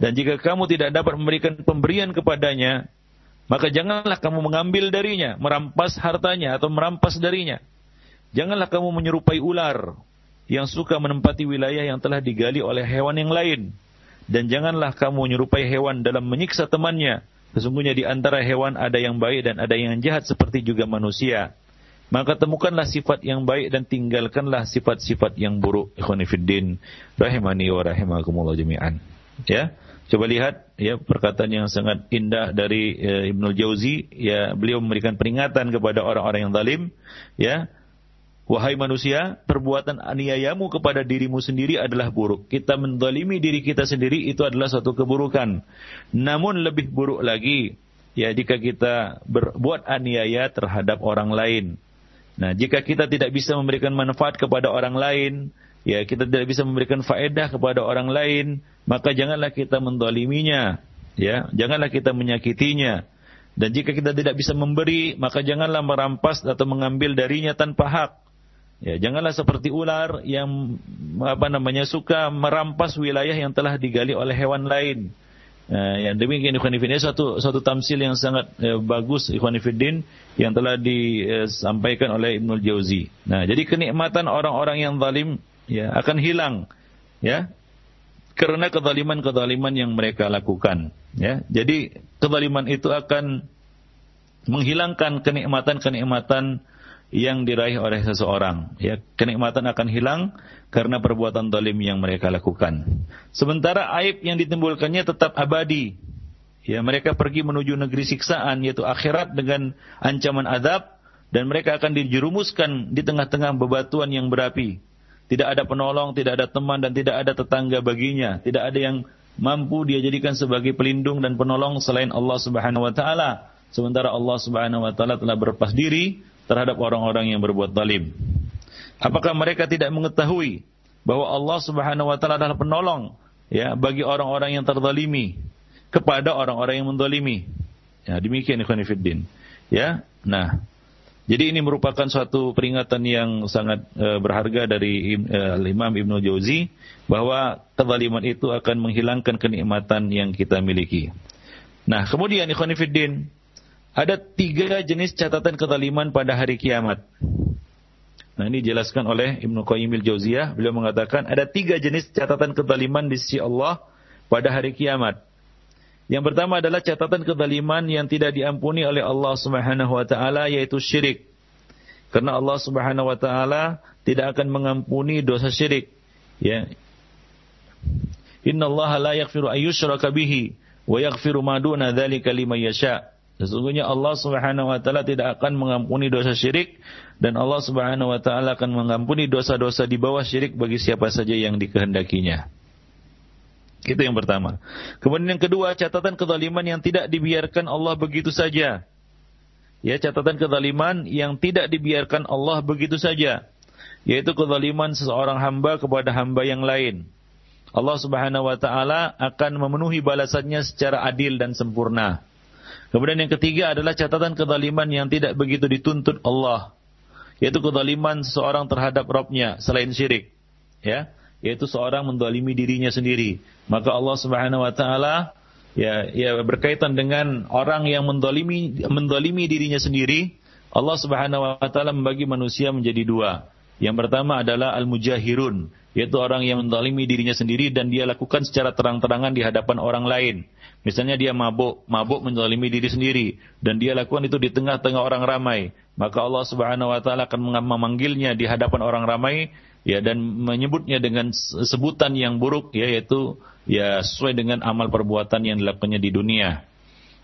Dan jika kamu tidak dapat memberikan pemberian kepadanya, maka janganlah kamu mengambil darinya, merampas hartanya atau merampas darinya. Janganlah kamu menyerupai ular yang suka menempati wilayah yang telah digali oleh hewan yang lain. Dan janganlah kamu menyerupai hewan dalam menyiksa temannya. Sesungguhnya di antara hewan ada yang baik dan ada yang jahat seperti juga manusia. Maka temukanlah sifat yang baik dan tinggalkanlah sifat-sifat yang buruk. Ikhwanifiddin. Rahimani wa rahimakumullah jami'an. Ya. Coba lihat ya perkataan yang sangat indah dari uh, Ibnu Jauzi ya beliau memberikan peringatan kepada orang-orang yang zalim ya Wahai manusia, perbuatan aniayamu kepada dirimu sendiri adalah buruk. Kita mendolimi diri kita sendiri itu adalah suatu keburukan. Namun lebih buruk lagi, ya jika kita berbuat aniaya terhadap orang lain. Nah, jika kita tidak bisa memberikan manfaat kepada orang lain, ya kita tidak bisa memberikan faedah kepada orang lain, maka janganlah kita mendoliminya. Ya, janganlah kita menyakitinya. Dan jika kita tidak bisa memberi, maka janganlah merampas atau mengambil darinya tanpa hak. Ya, janganlah seperti ular yang apa namanya suka merampas wilayah yang telah digali oleh hewan lain. Nah, yang demikian ikhwan fillah satu satu tamsil yang sangat eh, bagus ikhwan fillah yang telah disampaikan oleh Ibnu Jauzi. Nah, jadi kenikmatan orang-orang yang zalim ya akan hilang ya karena kezaliman-kezaliman yang mereka lakukan ya. Jadi kezaliman itu akan menghilangkan kenikmatan-kenikmatan yang diraih oleh seseorang. Ya, kenikmatan akan hilang karena perbuatan zalim yang mereka lakukan. Sementara aib yang ditimbulkannya tetap abadi. Ya, mereka pergi menuju negeri siksaan yaitu akhirat dengan ancaman adab dan mereka akan dijerumuskan di tengah-tengah bebatuan yang berapi. Tidak ada penolong, tidak ada teman dan tidak ada tetangga baginya. Tidak ada yang mampu dia jadikan sebagai pelindung dan penolong selain Allah Subhanahu wa taala. Sementara Allah Subhanahu wa taala telah berlepas diri terhadap orang-orang yang berbuat zalim. Apakah mereka tidak mengetahui bahwa Allah Subhanahu wa taala adalah penolong ya bagi orang-orang yang terzalimi kepada orang-orang yang menzalimi. Ya, demikian ikhwan fillah. Ya. Nah, jadi ini merupakan suatu peringatan yang sangat uh, berharga dari uh, Imam Ibnu Jauzi bahwa kezaliman itu akan menghilangkan kenikmatan yang kita miliki. Nah, kemudian ikhwan ada tiga jenis catatan kezaliman pada hari kiamat. Nah ini dijelaskan oleh Ibnu Qayyim jauziyah Beliau mengatakan ada tiga jenis catatan kezaliman di sisi Allah pada hari kiamat. Yang pertama adalah catatan kezaliman yang tidak diampuni oleh Allah Subhanahu wa taala yaitu syirik. Karena Allah Subhanahu wa taala tidak akan mengampuni dosa syirik. Ya. Inna Allah la yaghfiru ayyushraka bihi wa yaghfiru ma duna dzalika liman yasha'. Sesungguhnya Allah Subhanahu wa taala tidak akan mengampuni dosa syirik dan Allah Subhanahu wa taala akan mengampuni dosa-dosa di bawah syirik bagi siapa saja yang dikehendakinya. Itu yang pertama. Kemudian yang kedua, catatan kezaliman yang tidak dibiarkan Allah begitu saja. Ya, catatan kezaliman yang tidak dibiarkan Allah begitu saja. Yaitu kezaliman seseorang hamba kepada hamba yang lain. Allah Subhanahu wa taala akan memenuhi balasannya secara adil dan sempurna. Kemudian yang ketiga adalah catatan kezaliman yang tidak begitu dituntut Allah. Yaitu kezaliman seseorang terhadap Robnya selain syirik. Ya, yaitu seorang mendolimi dirinya sendiri. Maka Allah Subhanahu wa taala ya ya berkaitan dengan orang yang mendolimi mendolimi dirinya sendiri, Allah Subhanahu wa taala membagi manusia menjadi dua. Yang pertama adalah al-mujahirun, yaitu orang yang mendolimi dirinya sendiri dan dia lakukan secara terang-terangan di hadapan orang lain. Misalnya dia mabuk, mabuk mendolimi diri sendiri dan dia lakukan itu di tengah-tengah orang ramai, maka Allah Subhanahu wa taala akan memanggilnya di hadapan orang ramai ya dan menyebutnya dengan sebutan yang buruk ya yaitu ya sesuai dengan amal perbuatan yang dilakukannya di dunia.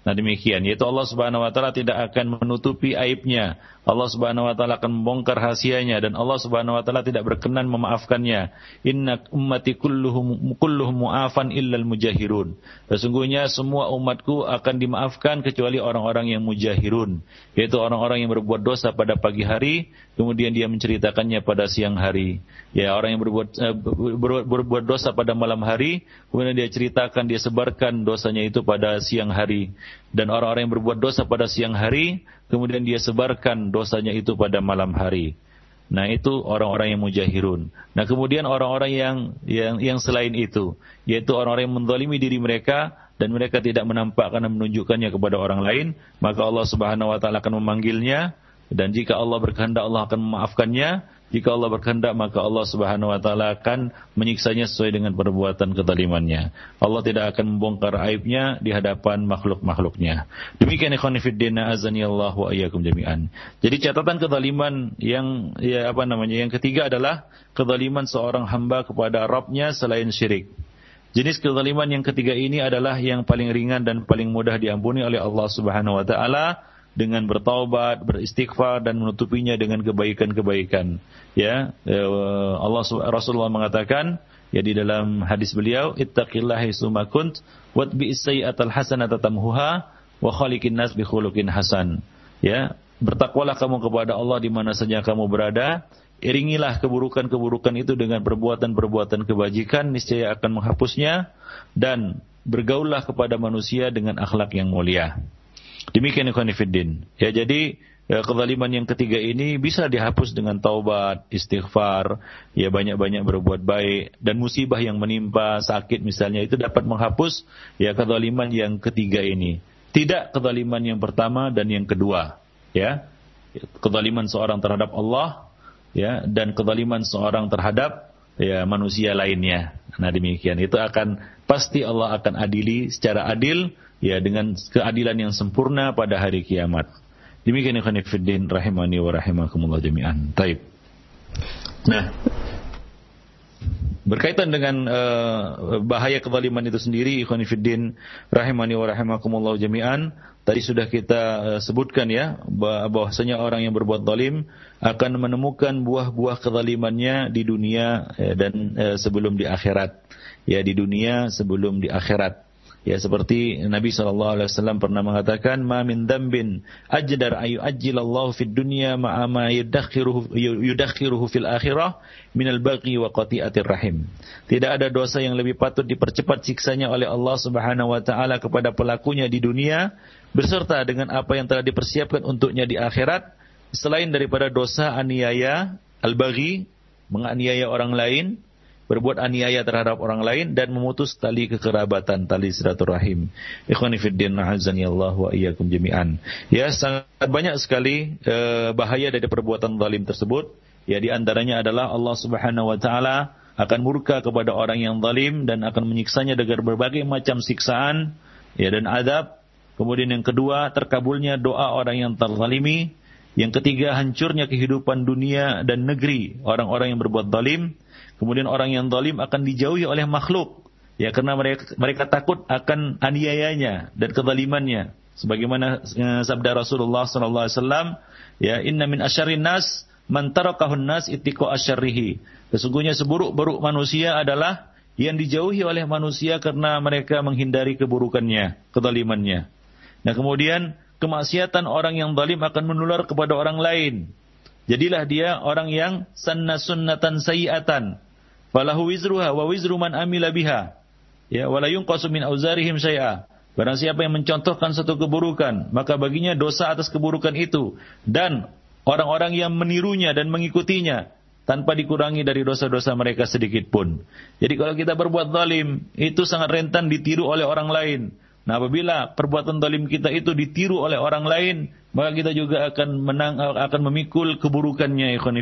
Nah demikian, yaitu Allah Subhanahu wa taala tidak akan menutupi aibnya. Allah Subhanahu wa taala akan membongkar rahasianya dan Allah Subhanahu wa taala tidak berkenan memaafkannya. Inna ummati kulluhum kulluhum mu'afan illal mujahirun. Sesungguhnya semua umatku akan dimaafkan kecuali orang-orang yang mujahirun, yaitu orang-orang yang berbuat dosa pada pagi hari kemudian dia menceritakannya pada siang hari. Ya, orang yang berbuat eh, ber, berbuat dosa pada malam hari kemudian dia ceritakan, dia sebarkan dosanya itu pada siang hari dan orang-orang yang berbuat dosa pada siang hari kemudian dia sebarkan dosanya itu pada malam hari. Nah itu orang-orang yang mujahirun. Nah kemudian orang-orang yang yang yang selain itu, yaitu orang-orang yang mendolimi diri mereka dan mereka tidak menampakkan dan menunjukkannya kepada orang lain, maka Allah Subhanahu Wa Taala akan memanggilnya dan jika Allah berkehendak Allah akan memaafkannya jika Allah berkehendak maka Allah Subhanahu wa taala akan menyiksanya sesuai dengan perbuatan kezalimannya. Allah tidak akan membongkar aibnya di hadapan makhluk-makhluknya. Demikian ikhwan fillah azani Allah wa iyyakum jami'an. Jadi catatan kezaliman yang ya apa namanya? Yang ketiga adalah kezaliman seorang hamba kepada Rabbnya selain syirik. Jenis kezaliman yang ketiga ini adalah yang paling ringan dan paling mudah diampuni oleh Allah Subhanahu wa taala dengan bertaubat, beristighfar dan menutupinya dengan kebaikan-kebaikan. Ya, eh, Allah Rasulullah mengatakan ya di dalam hadis beliau, "Ittaqillaha haitsuma kunt watbi sayyi'atal hasanata tamhuha wa khaliqin nas bi khuluqin hasan." Ya, bertakwalah kamu kepada Allah di mana saja kamu berada, iringilah keburukan-keburukan itu dengan perbuatan-perbuatan kebajikan, niscaya akan menghapusnya dan bergaullah kepada manusia dengan akhlak yang mulia. Demikian ikhwan Ya jadi ya, kezaliman yang ketiga ini bisa dihapus dengan taubat, istighfar, ya banyak-banyak berbuat baik dan musibah yang menimpa, sakit misalnya itu dapat menghapus ya kezaliman yang ketiga ini. Tidak kezaliman yang pertama dan yang kedua, ya. Kezaliman seorang terhadap Allah ya dan kezaliman seorang terhadap ya manusia lainnya. Nah demikian itu akan pasti Allah akan adili secara adil ya dengan keadilan yang sempurna pada hari kiamat. Demikian ikhwan fillah rahimani wa rahimakumullah jami'an. Taib. Nah, berkaitan dengan uh, bahaya kezaliman itu sendiri ikhwan fillah rahimani wa rahimakumullah jami'an, tadi sudah kita uh, sebutkan ya bahwasanya orang yang berbuat zalim akan menemukan buah-buah kezalimannya di dunia ya, dan uh, sebelum di akhirat. Ya di dunia sebelum di akhirat. Ya seperti Nabi SAW pernah mengatakan, "Ma min dambin ajdar ayu ajjilallahu fid dunya ma'a ma yudakhiruhu, fil akhirah minal baqi wa qati'atir rahim." Tidak ada dosa yang lebih patut dipercepat siksanya oleh Allah Subhanahu wa taala kepada pelakunya di dunia beserta dengan apa yang telah dipersiapkan untuknya di akhirat selain daripada dosa aniaya al-baghi menganiaya orang lain berbuat aniaya terhadap orang lain dan memutus tali kekerabatan, tali silaturahim. Ikhwani Allah wa iyyakum jami'an. Ya, sangat banyak sekali uh, bahaya dari perbuatan zalim tersebut. Ya, di antaranya adalah Allah Subhanahu wa taala akan murka kepada orang yang zalim dan akan menyiksanya dengan berbagai macam siksaan ya dan adab. Kemudian yang kedua, terkabulnya doa orang yang terzalimi. Yang ketiga, hancurnya kehidupan dunia dan negeri orang-orang yang berbuat zalim. Kemudian orang yang zalim akan dijauhi oleh makhluk. Ya karena mereka mereka takut akan aniayanya dan kezalimannya. Sebagaimana eh, sabda Rasulullah sallallahu alaihi wasallam, ya inna min asyarrin nas man tarakahun nas ittiqa asyarrihi. Sesungguhnya seburuk-buruk manusia adalah yang dijauhi oleh manusia karena mereka menghindari keburukannya, kezalimannya. Nah, kemudian kemaksiatan orang yang zalim akan menular kepada orang lain. Jadilah dia orang yang sanna sunnatan sayiatan falahu wizruha wa wizru man amila biha. Ya, wala yunqasu min auzarihim syai'a. Barang siapa yang mencontohkan satu keburukan, maka baginya dosa atas keburukan itu dan orang-orang yang menirunya dan mengikutinya tanpa dikurangi dari dosa-dosa mereka sedikit pun. Jadi kalau kita berbuat zalim, itu sangat rentan ditiru oleh orang lain. Nah, apabila perbuatan zalim kita itu ditiru oleh orang lain, maka kita juga akan menang akan memikul keburukannya ikhwan.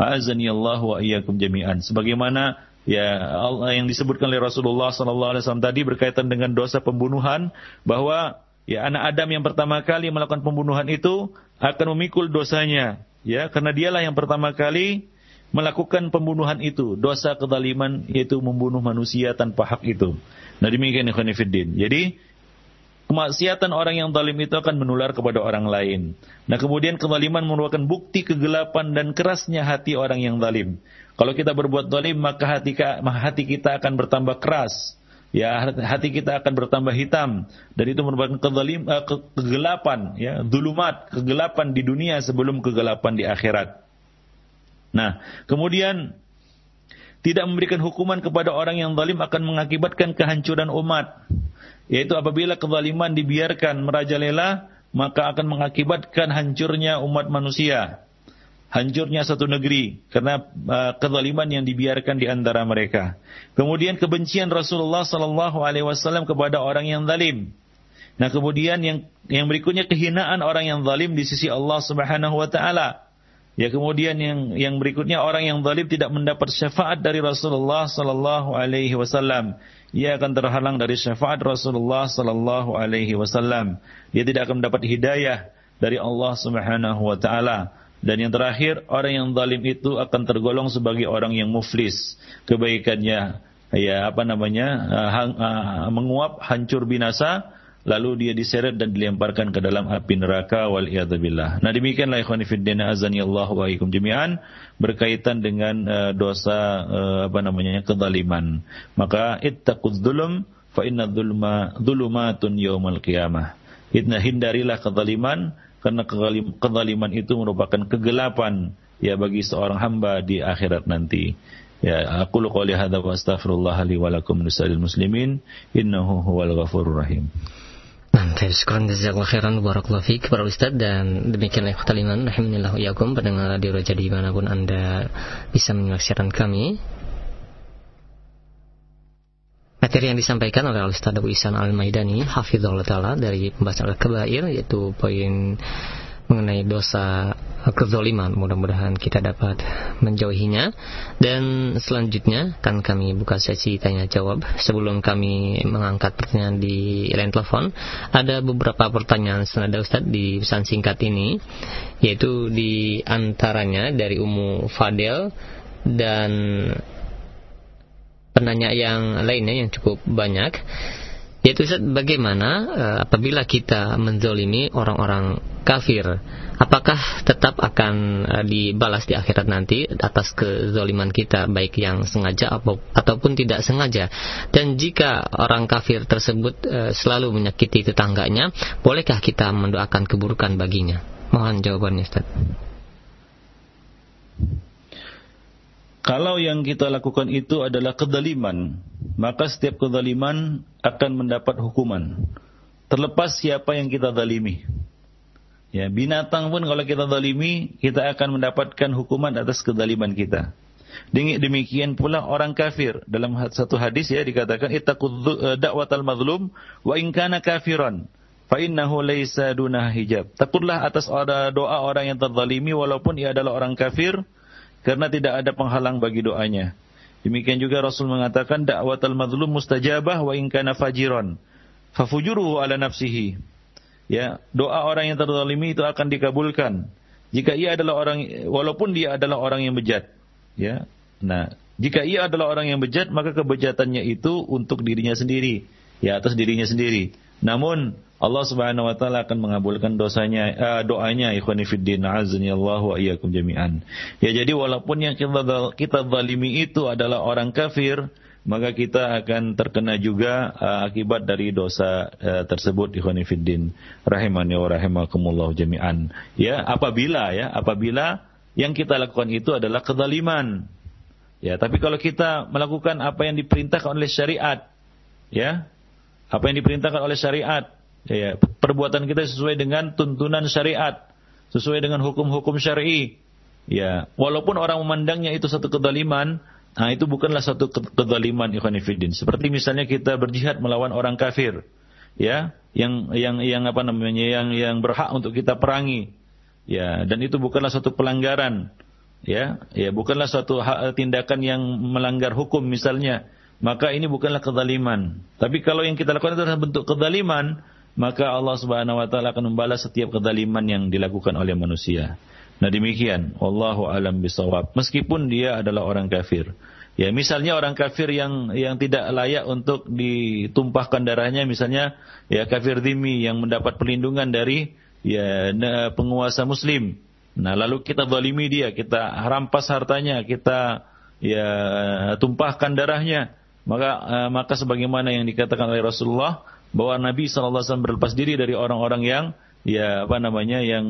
Azani Allah wa iyyakum jami'an. Sebagaimana ya Allah yang disebutkan oleh Rasulullah sallallahu alaihi wasallam tadi berkaitan dengan dosa pembunuhan bahwa ya anak Adam yang pertama kali melakukan pembunuhan itu akan memikul dosanya ya karena dialah yang pertama kali melakukan pembunuhan itu, dosa kezaliman yaitu membunuh manusia tanpa hak itu. Nah demikian ikhwan fillah. Jadi kemaksiatan orang yang zalim itu akan menular kepada orang lain. Nah kemudian kezaliman merupakan bukti kegelapan dan kerasnya hati orang yang zalim. Kalau kita berbuat zalim maka hati, hati kita akan bertambah keras. Ya hati kita akan bertambah hitam dan itu merupakan kezalim, uh, kegelapan ya dulumat kegelapan di dunia sebelum kegelapan di akhirat. Nah, kemudian tidak memberikan hukuman kepada orang yang zalim akan mengakibatkan kehancuran umat. Yaitu apabila kezaliman dibiarkan merajalela, maka akan mengakibatkan hancurnya umat manusia. Hancurnya satu negeri karena uh, kezaliman yang dibiarkan di antara mereka. Kemudian kebencian Rasulullah sallallahu alaihi wasallam kepada orang yang zalim. Nah, kemudian yang yang berikutnya kehinaan orang yang zalim di sisi Allah Subhanahu wa taala. Ya kemudian yang yang berikutnya orang yang zalim tidak mendapat syafaat dari Rasulullah sallallahu alaihi wasallam. Ia akan terhalang dari syafaat Rasulullah sallallahu alaihi wasallam. Dia tidak akan mendapat hidayah dari Allah Subhanahu wa taala. Dan yang terakhir, orang yang zalim itu akan tergolong sebagai orang yang muflis. Kebaikannya ya apa namanya? Uh, hang, uh, menguap, hancur binasa lalu dia diseret dan dilemparkan ke dalam api neraka wal billah. Nah demikianlah ikhwan fillah azani Allah wa ikum jami'an berkaitan dengan uh, dosa uh, apa namanya kezaliman. Maka ittaqudz dzulum fa inna dzulma dzulumatun yaumal qiyamah. Itna hindarilah kezaliman karena kezaliman itu merupakan kegelapan ya bagi seorang hamba di akhirat nanti. Ya, aku qouli hadza wa astaghfirullah li muslimin innahu huwal ghafurur rahim. Nah, syukuran jazakallah khairan barakallahu fiik para ustaz dan demikianlah ikhwataliman rahimanillahu yakum pendengar radio Raja di mana pun Anda bisa menyaksikan kami. Materi yang disampaikan oleh Ustaz Abu Isan Al-Maidani hafizallahu taala dari pembahasan al-kabair yaitu poin mengenai dosa kezoliman. Mudah-mudahan kita dapat menjauhinya. Dan selanjutnya kan kami buka sesi tanya jawab sebelum kami mengangkat pertanyaan di line telepon ada beberapa pertanyaan senada Ustadz di pesan singkat ini yaitu di antaranya dari Umu Fadel dan penanya yang lainnya yang cukup banyak yaitu bagaimana uh, apabila kita menzolimi orang-orang kafir, apakah tetap akan uh, dibalas di akhirat nanti atas kezoliman kita, baik yang sengaja ataupun tidak sengaja? Dan jika orang kafir tersebut uh, selalu menyakiti tetangganya, bolehkah kita mendoakan keburukan baginya? Mohon jawabannya Ustaz. Kalau yang kita lakukan itu adalah kedaliman, maka setiap kedaliman akan mendapat hukuman. Terlepas siapa yang kita zalimi. Ya, binatang pun kalau kita zalimi, kita akan mendapatkan hukuman atas kedaliman kita. Demikian pula orang kafir. Dalam satu hadis ya dikatakan ittaqud eh, da'watal mazlum wa in kana kafiran fa innahu laisa dunah hijab. Takutlah atas doa orang yang terzalimi walaupun ia adalah orang kafir karena tidak ada penghalang bagi doanya. Demikian juga Rasul mengatakan dakwatul mazlum mustajabah wa in kana fajiran. Fafujuruhu ala nafsihi. Ya, doa orang yang terzalimi itu akan dikabulkan jika ia adalah orang walaupun dia adalah orang yang bejat. Ya. Nah, jika ia adalah orang yang bejat, maka kebejatannya itu untuk dirinya sendiri, ya atas dirinya sendiri. Namun Allah Subhanahu wa taala akan mengabulkan dosanya uh, doanya ikhwani fiddin azni Allah wa iyyakum jami'an. Ya jadi walaupun yang kita kita zalimi itu adalah orang kafir, maka kita akan terkena juga uh, akibat dari dosa uh, tersebut ikhwani fiddin rahimani wa rahimakumullah jami'an. Ya, apabila ya, apabila yang kita lakukan itu adalah kezaliman. Ya, tapi kalau kita melakukan apa yang diperintahkan oleh syariat, ya, apa yang diperintahkan oleh syariat, Ya, perbuatan kita sesuai dengan tuntunan syariat, sesuai dengan hukum-hukum syar'i. Ya, walaupun orang memandangnya itu satu kedaliman, nah itu bukanlah satu kedaliman ikhwan Seperti misalnya kita berjihad melawan orang kafir, ya, yang yang yang apa namanya, yang yang berhak untuk kita perangi. Ya, dan itu bukanlah satu pelanggaran. Ya, ya bukanlah suatu tindakan yang melanggar hukum misalnya. Maka ini bukanlah kezaliman. Tapi kalau yang kita lakukan itu adalah bentuk kezaliman, maka Allah Subhanahu wa taala akan membalas setiap kezaliman yang dilakukan oleh manusia. Nah demikian, wallahu alam bisawab. Meskipun dia adalah orang kafir. Ya, misalnya orang kafir yang yang tidak layak untuk ditumpahkan darahnya misalnya ya kafir dimi yang mendapat perlindungan dari ya penguasa muslim. Nah, lalu kita zalimi dia, kita rampas hartanya, kita ya tumpahkan darahnya maka uh, maka sebagaimana yang dikatakan oleh Rasulullah bahwa Nabi SAW berlepas diri dari orang-orang yang ya apa namanya yang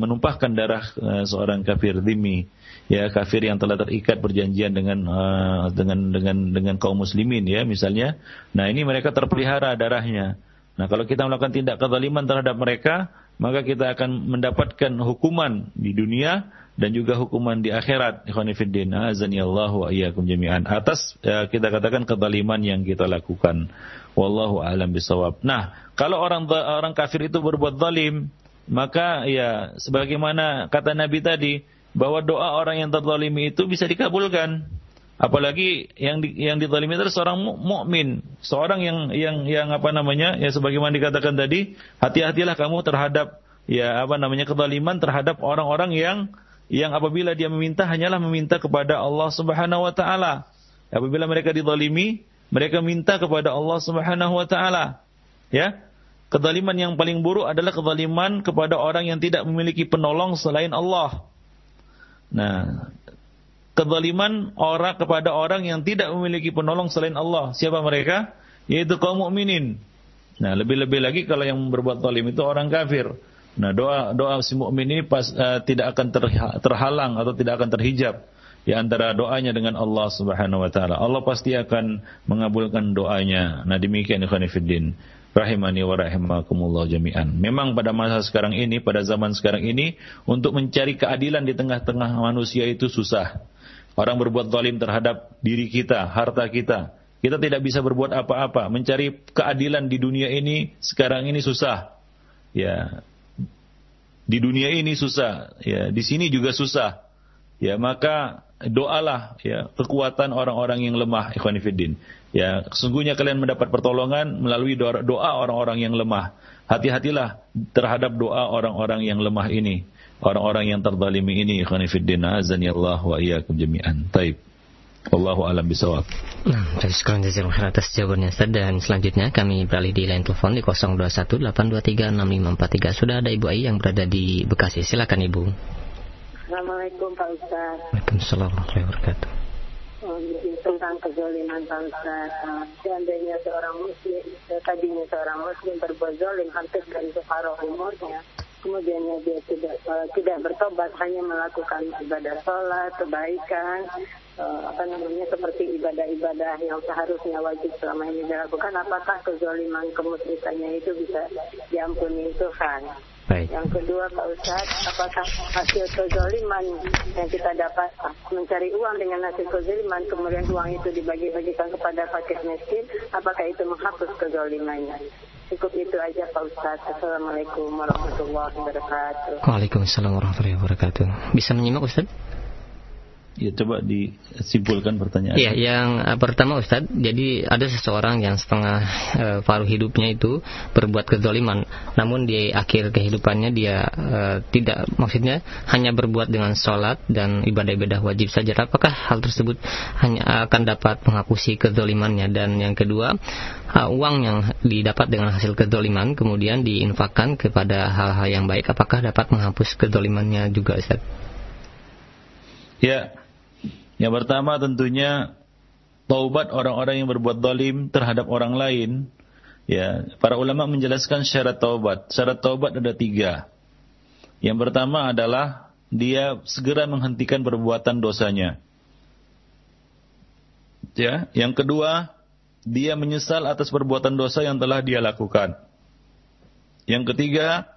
menumpahkan darah uh, seorang kafir dimi ya kafir yang telah terikat perjanjian dengan uh, dengan dengan dengan kaum muslimin ya misalnya. Nah ini mereka terpelihara darahnya. Nah kalau kita melakukan tindak kezaliman terhadap mereka maka kita akan mendapatkan hukuman di dunia dan juga hukuman di akhirat. Ikhwanifiddin azani Allah wa iyyakum jami'an. Atas ya, kita katakan kezaliman yang kita lakukan wallahu alam bisawab. Nah kalau orang orang kafir itu berbuat zalim maka ya sebagaimana kata Nabi tadi bahwa doa orang yang terzalimi itu bisa dikabulkan. Apalagi yang di, yang dizalimi itu seorang mukmin. Seorang yang yang yang apa namanya ya sebagaimana dikatakan tadi hati-hatilah kamu terhadap ya apa namanya kezaliman terhadap orang-orang yang yang apabila dia meminta hanyalah meminta kepada Allah Subhanahu wa taala. Apabila mereka dizalimi, mereka minta kepada Allah Subhanahu wa taala. Ya. Kezaliman yang paling buruk adalah kezaliman kepada orang yang tidak memiliki penolong selain Allah. Nah, kezaliman orang kepada orang yang tidak memiliki penolong selain Allah. Siapa mereka? Yaitu kaum mukminin. Nah, lebih-lebih lagi kalau yang berbuat zalim itu orang kafir. Nah, doa doa si mukmin ini pas, uh, tidak akan terhalang atau tidak akan terhijab di antara doanya dengan Allah Subhanahu wa taala. Allah pasti akan mengabulkan doanya. Nah, demikian ikhwan rahimani wa rahimakumullah jami'an. Memang pada masa sekarang ini, pada zaman sekarang ini untuk mencari keadilan di tengah-tengah manusia itu susah. Orang berbuat zalim terhadap diri kita, harta kita. Kita tidak bisa berbuat apa-apa. Mencari keadilan di dunia ini sekarang ini susah. Ya, di dunia ini susah, ya, di sini juga susah. Ya, maka doalah ya kekuatan orang-orang yang lemah ikhwan fillah. Ya, sesungguhnya kalian mendapat pertolongan melalui doa orang-orang yang lemah. Hati-hatilah terhadap doa orang-orang yang lemah ini, orang-orang yang terzalimi ini ikhwan fillah. Azani Allah wa iyyakum jami'an. Taib. Wallahu alam bisawab. Nah, sekarang jazakallahu khair atas jawabannya Ustaz dan selanjutnya kami beralih di line telepon di 0218236543. Sudah ada Ibu Ai yang berada di Bekasi. Silakan Ibu. Assalamualaikum Pak Ustaz. Waalaikumsalam warahmatullahi wabarakatuh. Oh, tentang kezoliman Pak Ustaz. Seandainya seorang muslim, tadinya seorang muslim berbuat zolim hampir dari separuh umurnya, kemudiannya dia tidak uh, tidak bertobat hanya melakukan ibadah sholat kebaikan uh, apa namanya seperti ibadah-ibadah yang seharusnya wajib selama ini dilakukan apakah kezaliman kemusrikannya itu bisa diampuni Tuhan Baik. Yang kedua Pak Ustadz, apakah hasil kezaliman yang kita dapat mencari uang dengan hasil kezaliman, kemudian uang itu dibagi-bagikan kepada fakir miskin, apakah itu menghapus kezalimannya? Cukup itu aja Pak Ustaz. Assalamualaikum warahmatullahi wabarakatuh. Waalaikumsalam warahmatullahi wabarakatuh. Bisa menyimak Ustaz? Ya coba disimpulkan pertanyaan. Iya, yang uh, pertama Ustadz, jadi ada seseorang yang setengah uh, paruh hidupnya itu berbuat kezaliman, namun di akhir kehidupannya dia uh, tidak, maksudnya hanya berbuat dengan sholat dan ibadah-ibadah wajib saja. Apakah hal tersebut hanya akan dapat menghapusi kezalimannya? Dan yang kedua, uh, uang yang didapat dengan hasil kezaliman kemudian diinfakkan kepada hal-hal yang baik, apakah dapat menghapus kezalimannya juga Ustadz? Ya, yang pertama tentunya taubat orang-orang yang berbuat zalim terhadap orang lain. Ya, para ulama menjelaskan syarat taubat. Syarat taubat ada tiga. Yang pertama adalah dia segera menghentikan perbuatan dosanya. Ya, yang kedua dia menyesal atas perbuatan dosa yang telah dia lakukan. Yang ketiga,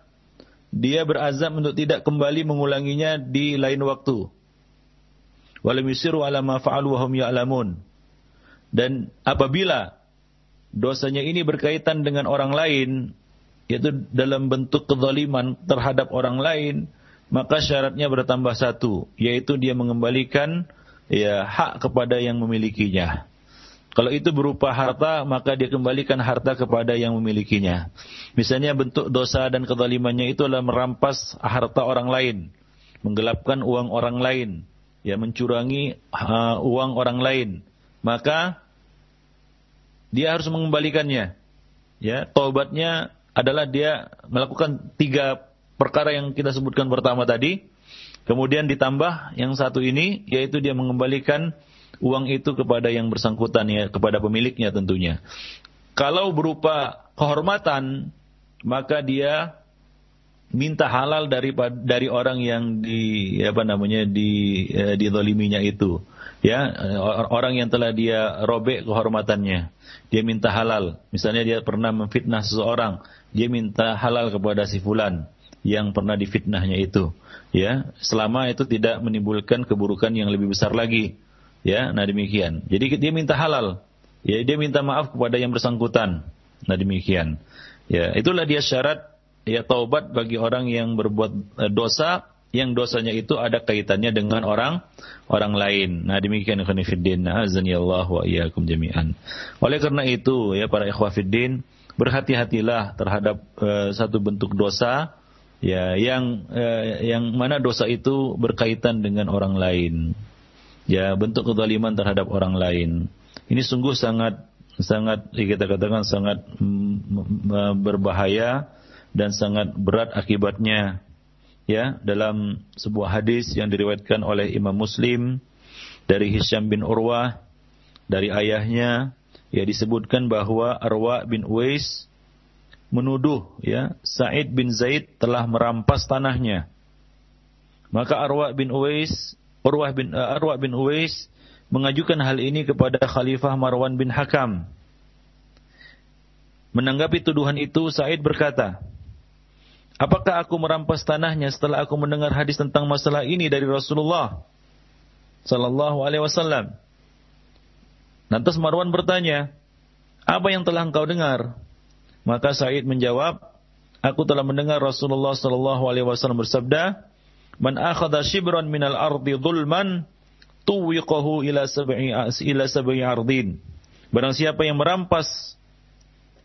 dia berazam untuk tidak kembali mengulanginya di lain waktu. Walam yusiru ala ma fa'alu wa hum ya'lamun. Dan apabila dosanya ini berkaitan dengan orang lain, yaitu dalam bentuk kezaliman terhadap orang lain, maka syaratnya bertambah satu, yaitu dia mengembalikan ya hak kepada yang memilikinya. Kalau itu berupa harta, maka dia kembalikan harta kepada yang memilikinya. Misalnya bentuk dosa dan kezalimannya itu adalah merampas harta orang lain, menggelapkan uang orang lain, ya mencurangi uh, uang orang lain. Maka dia harus mengembalikannya. Ya, taubatnya adalah dia melakukan tiga perkara yang kita sebutkan pertama tadi. Kemudian ditambah yang satu ini, yaitu dia mengembalikan uang itu kepada yang bersangkutan ya, kepada pemiliknya tentunya. Kalau berupa kehormatan, maka dia minta halal dari dari orang yang di apa namanya di eh, didoliminya itu. Ya orang yang telah dia robek kehormatannya. Dia minta halal. Misalnya dia pernah memfitnah seseorang dia minta halal kepada si fulan yang pernah difitnahnya itu. Ya selama itu tidak menimbulkan keburukan yang lebih besar lagi. Ya nah demikian. Jadi dia minta halal. Ya dia minta maaf kepada yang bersangkutan. Nah demikian. Ya itulah dia syarat ya taubat bagi orang yang berbuat eh, dosa yang dosanya itu ada kaitannya dengan orang orang lain. Nah demikian khonifuddin. Azani Allah wa iyyakum jami'an. Oleh karena itu ya para ikhwafiddin berhati-hatilah terhadap uh, satu bentuk dosa ya yang uh, yang mana dosa itu berkaitan dengan orang lain. Ya bentuk kezaliman terhadap orang lain. Ini sungguh sangat sangat kita katakan sangat mm, berbahaya dan sangat berat akibatnya ya dalam sebuah hadis yang diriwayatkan oleh Imam Muslim dari Hisham bin Urwah dari ayahnya ya disebutkan bahwa Arwa bin Uwais menuduh ya Said bin Zaid telah merampas tanahnya. Maka Arwa bin Uwais Urwah bin uh, Arwa bin Uwais mengajukan hal ini kepada Khalifah Marwan bin Hakam. Menanggapi tuduhan itu Said berkata, Apakah aku merampas tanahnya setelah aku mendengar hadis tentang masalah ini dari Rasulullah sallallahu alaihi wasallam? Lantas Marwan bertanya, "Apa yang telah engkau dengar?" Maka Said menjawab, "Aku telah mendengar Rasulullah sallallahu alaihi wasallam bersabda, "Man akhadha shibran minal ardi dhulman, tuwiqahu ila sab'i ila sab'i ardin." Barang siapa yang merampas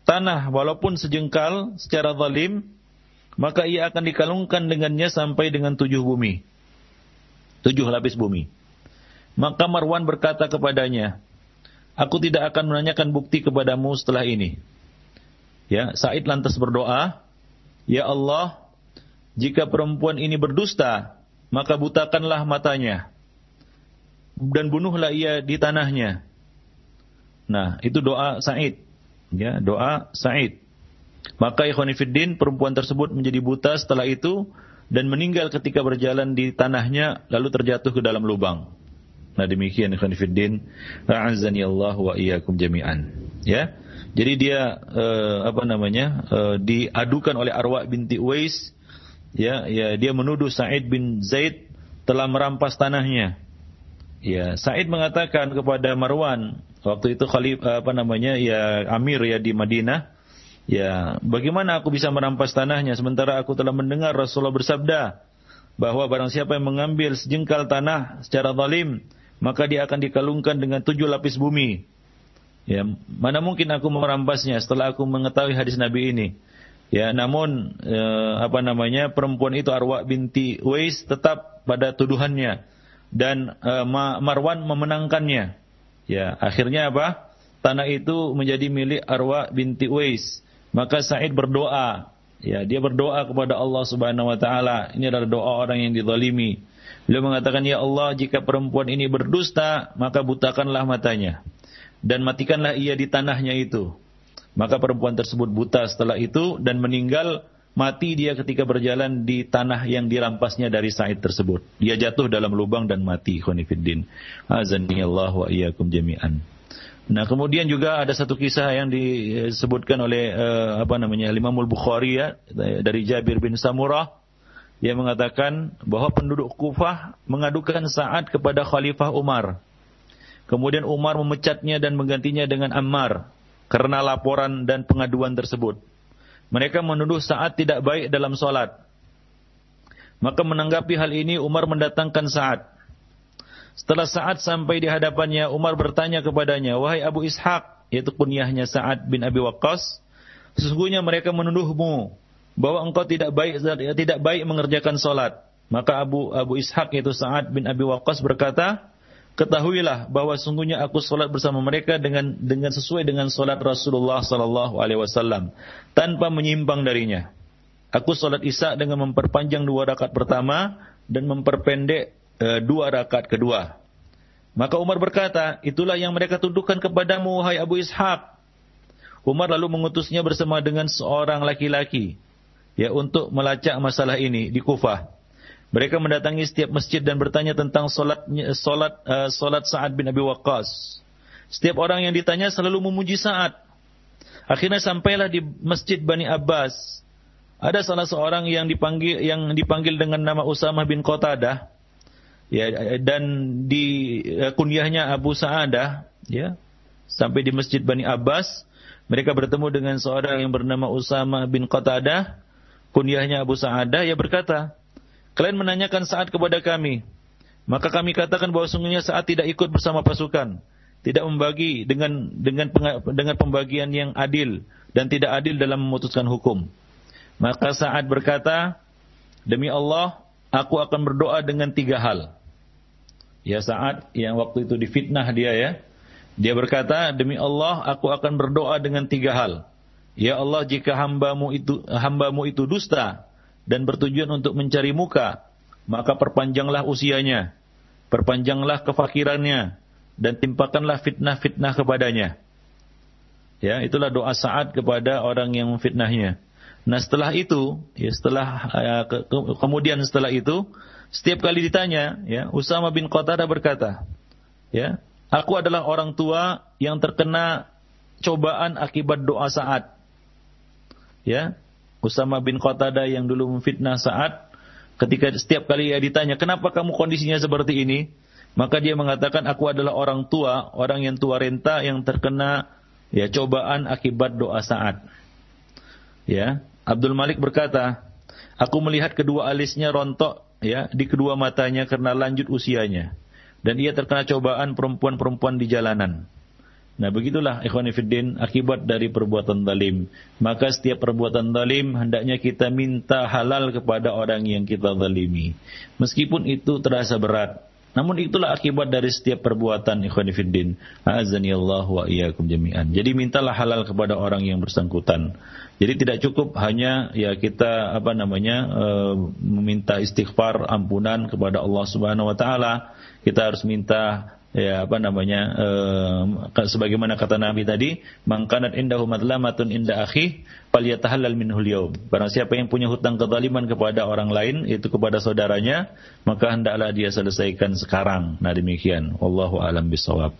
tanah walaupun sejengkal secara zalim, maka ia akan dikalungkan dengannya sampai dengan tujuh bumi. Tujuh lapis bumi. Maka Marwan berkata kepadanya, Aku tidak akan menanyakan bukti kepadamu setelah ini. Ya, Said lantas berdoa, Ya Allah, jika perempuan ini berdusta, maka butakanlah matanya. Dan bunuhlah ia di tanahnya. Nah, itu doa Said. Ya, doa Said. Maka ikhwanifiddin perempuan tersebut menjadi buta setelah itu dan meninggal ketika berjalan di tanahnya lalu terjatuh ke dalam lubang. Nah demikian ikhwanifiddin. A'azani Allah wa iyyakum jami'an. Ya. Jadi dia uh, apa namanya? Uh, diadukan oleh Arwa binti Uwais ya, ya dia menuduh Said bin Zaid telah merampas tanahnya. Ya, Said mengatakan kepada Marwan waktu itu khalif apa namanya? ya Amir ya di Madinah Ya, bagaimana aku bisa merampas tanahnya sementara aku telah mendengar Rasulullah bersabda bahwa barang siapa yang mengambil sejengkal tanah secara zalim, maka dia akan dikalungkan dengan tujuh lapis bumi. Ya, mana mungkin aku merampasnya setelah aku mengetahui hadis Nabi ini. Ya, namun eh, apa namanya perempuan itu Arwa binti Wais tetap pada tuduhannya dan eh, Marwan memenangkannya. Ya, akhirnya apa? Tanah itu menjadi milik Arwa binti Wais. Maka Sa'id berdoa, ya, dia berdoa kepada Allah Subhanahu wa taala. Ini adalah doa orang yang dizalimi. Beliau mengatakan, "Ya Allah, jika perempuan ini berdusta, maka butakanlah matanya dan matikanlah ia di tanahnya itu." Maka perempuan tersebut buta setelah itu dan meninggal mati dia ketika berjalan di tanah yang dirampasnya dari Said tersebut. Dia jatuh dalam lubang dan mati. Khonifuddin. Azani Allah wa iyyakum jami'an. Nah, kemudian juga ada satu kisah yang disebutkan oleh uh, apa namanya Imam Bukhari ya dari Jabir bin Samurah yang mengatakan bahwa penduduk Kufah mengadukan Sa'ad kepada Khalifah Umar. Kemudian Umar memecatnya dan menggantinya dengan Ammar karena laporan dan pengaduan tersebut. Mereka menuduh Sa'ad tidak baik dalam solat. Maka menanggapi hal ini Umar mendatangkan Sa'ad. Setelah Sa'ad sampai di hadapannya, Umar bertanya kepadanya, Wahai Abu Ishaq, yaitu kunyahnya Sa'ad bin Abi Waqqas, sesungguhnya mereka menuduhmu bahwa engkau tidak baik tidak baik mengerjakan solat. Maka Abu Abu Ishaq yaitu Sa'ad bin Abi Waqqas berkata, ketahuilah bahwa sungguhnya aku solat bersama mereka dengan dengan sesuai dengan solat Rasulullah Sallallahu Alaihi Wasallam tanpa menyimpang darinya. Aku solat isya dengan memperpanjang dua rakaat pertama dan memperpendek e, dua rakaat kedua. Maka Umar berkata, itulah yang mereka tuduhkan kepadamu, hai Abu Ishaq. Umar lalu mengutusnya bersama dengan seorang laki-laki ya untuk melacak masalah ini di Kufah. Mereka mendatangi setiap masjid dan bertanya tentang solat solat uh, solat Sa'ad bin Abi Waqqas. Setiap orang yang ditanya selalu memuji Sa'ad. Akhirnya sampailah di Masjid Bani Abbas. Ada salah seorang yang dipanggil yang dipanggil dengan nama Usamah bin Qatadah. Ya dan di uh, kunyahnya Abu Sa'adah ya. Sampai di Masjid Bani Abbas mereka bertemu dengan seorang yang bernama Usamah bin Qatadah kunyahnya Abu Sa'adah, ia berkata, kalian menanyakan saat kepada kami, maka kami katakan bahwa sungguhnya saat tidak ikut bersama pasukan, tidak membagi dengan dengan dengan pembagian yang adil dan tidak adil dalam memutuskan hukum. Maka saat berkata, demi Allah, aku akan berdoa dengan tiga hal. Ya saat yang waktu itu difitnah dia ya, dia berkata, demi Allah, aku akan berdoa dengan tiga hal. Ya Allah jika hambamu itu hambamu itu dusta dan bertujuan untuk mencari muka, maka perpanjanglah usianya, perpanjanglah kefakirannya, dan timpakanlah fitnah-fitnah kepadanya. Ya, itulah doa saat kepada orang yang memfitnahnya. Nah setelah itu, ya setelah ya, ke, ke, kemudian setelah itu, setiap kali ditanya, ya Usama bin Qatadah berkata, ya aku adalah orang tua yang terkena cobaan akibat doa saat ya Usama bin Qatada yang dulu memfitnah saat ketika setiap kali ia ditanya kenapa kamu kondisinya seperti ini? Maka dia mengatakan aku adalah orang tua orang yang tua renta yang terkena ya cobaan akibat doa saat ya Abdul Malik berkata aku melihat kedua alisnya rontok ya di kedua matanya karena lanjut usianya dan ia terkena cobaan perempuan-perempuan di jalanan Nah begitulah ikhwanifiddin akibat dari perbuatan zalim. Maka setiap perbuatan zalim hendaknya kita minta halal kepada orang yang kita zalimi. Meskipun itu terasa berat. Namun itulah akibat dari setiap perbuatan ikhwanifiddin. Azani Allah wa jami'an. Jadi mintalah halal kepada orang yang bersangkutan. Jadi tidak cukup hanya ya kita apa namanya e, meminta istighfar ampunan kepada Allah Subhanahu wa taala. Kita harus minta ya apa namanya uh, sebagaimana kata Nabi tadi mangkanat indahu madlamatun inda akhi falyatahallal minhul yaum barang siapa yang punya hutang kezaliman kepada orang lain itu kepada saudaranya maka hendaklah dia selesaikan sekarang. Nah demikian. Wallahu alam bisawab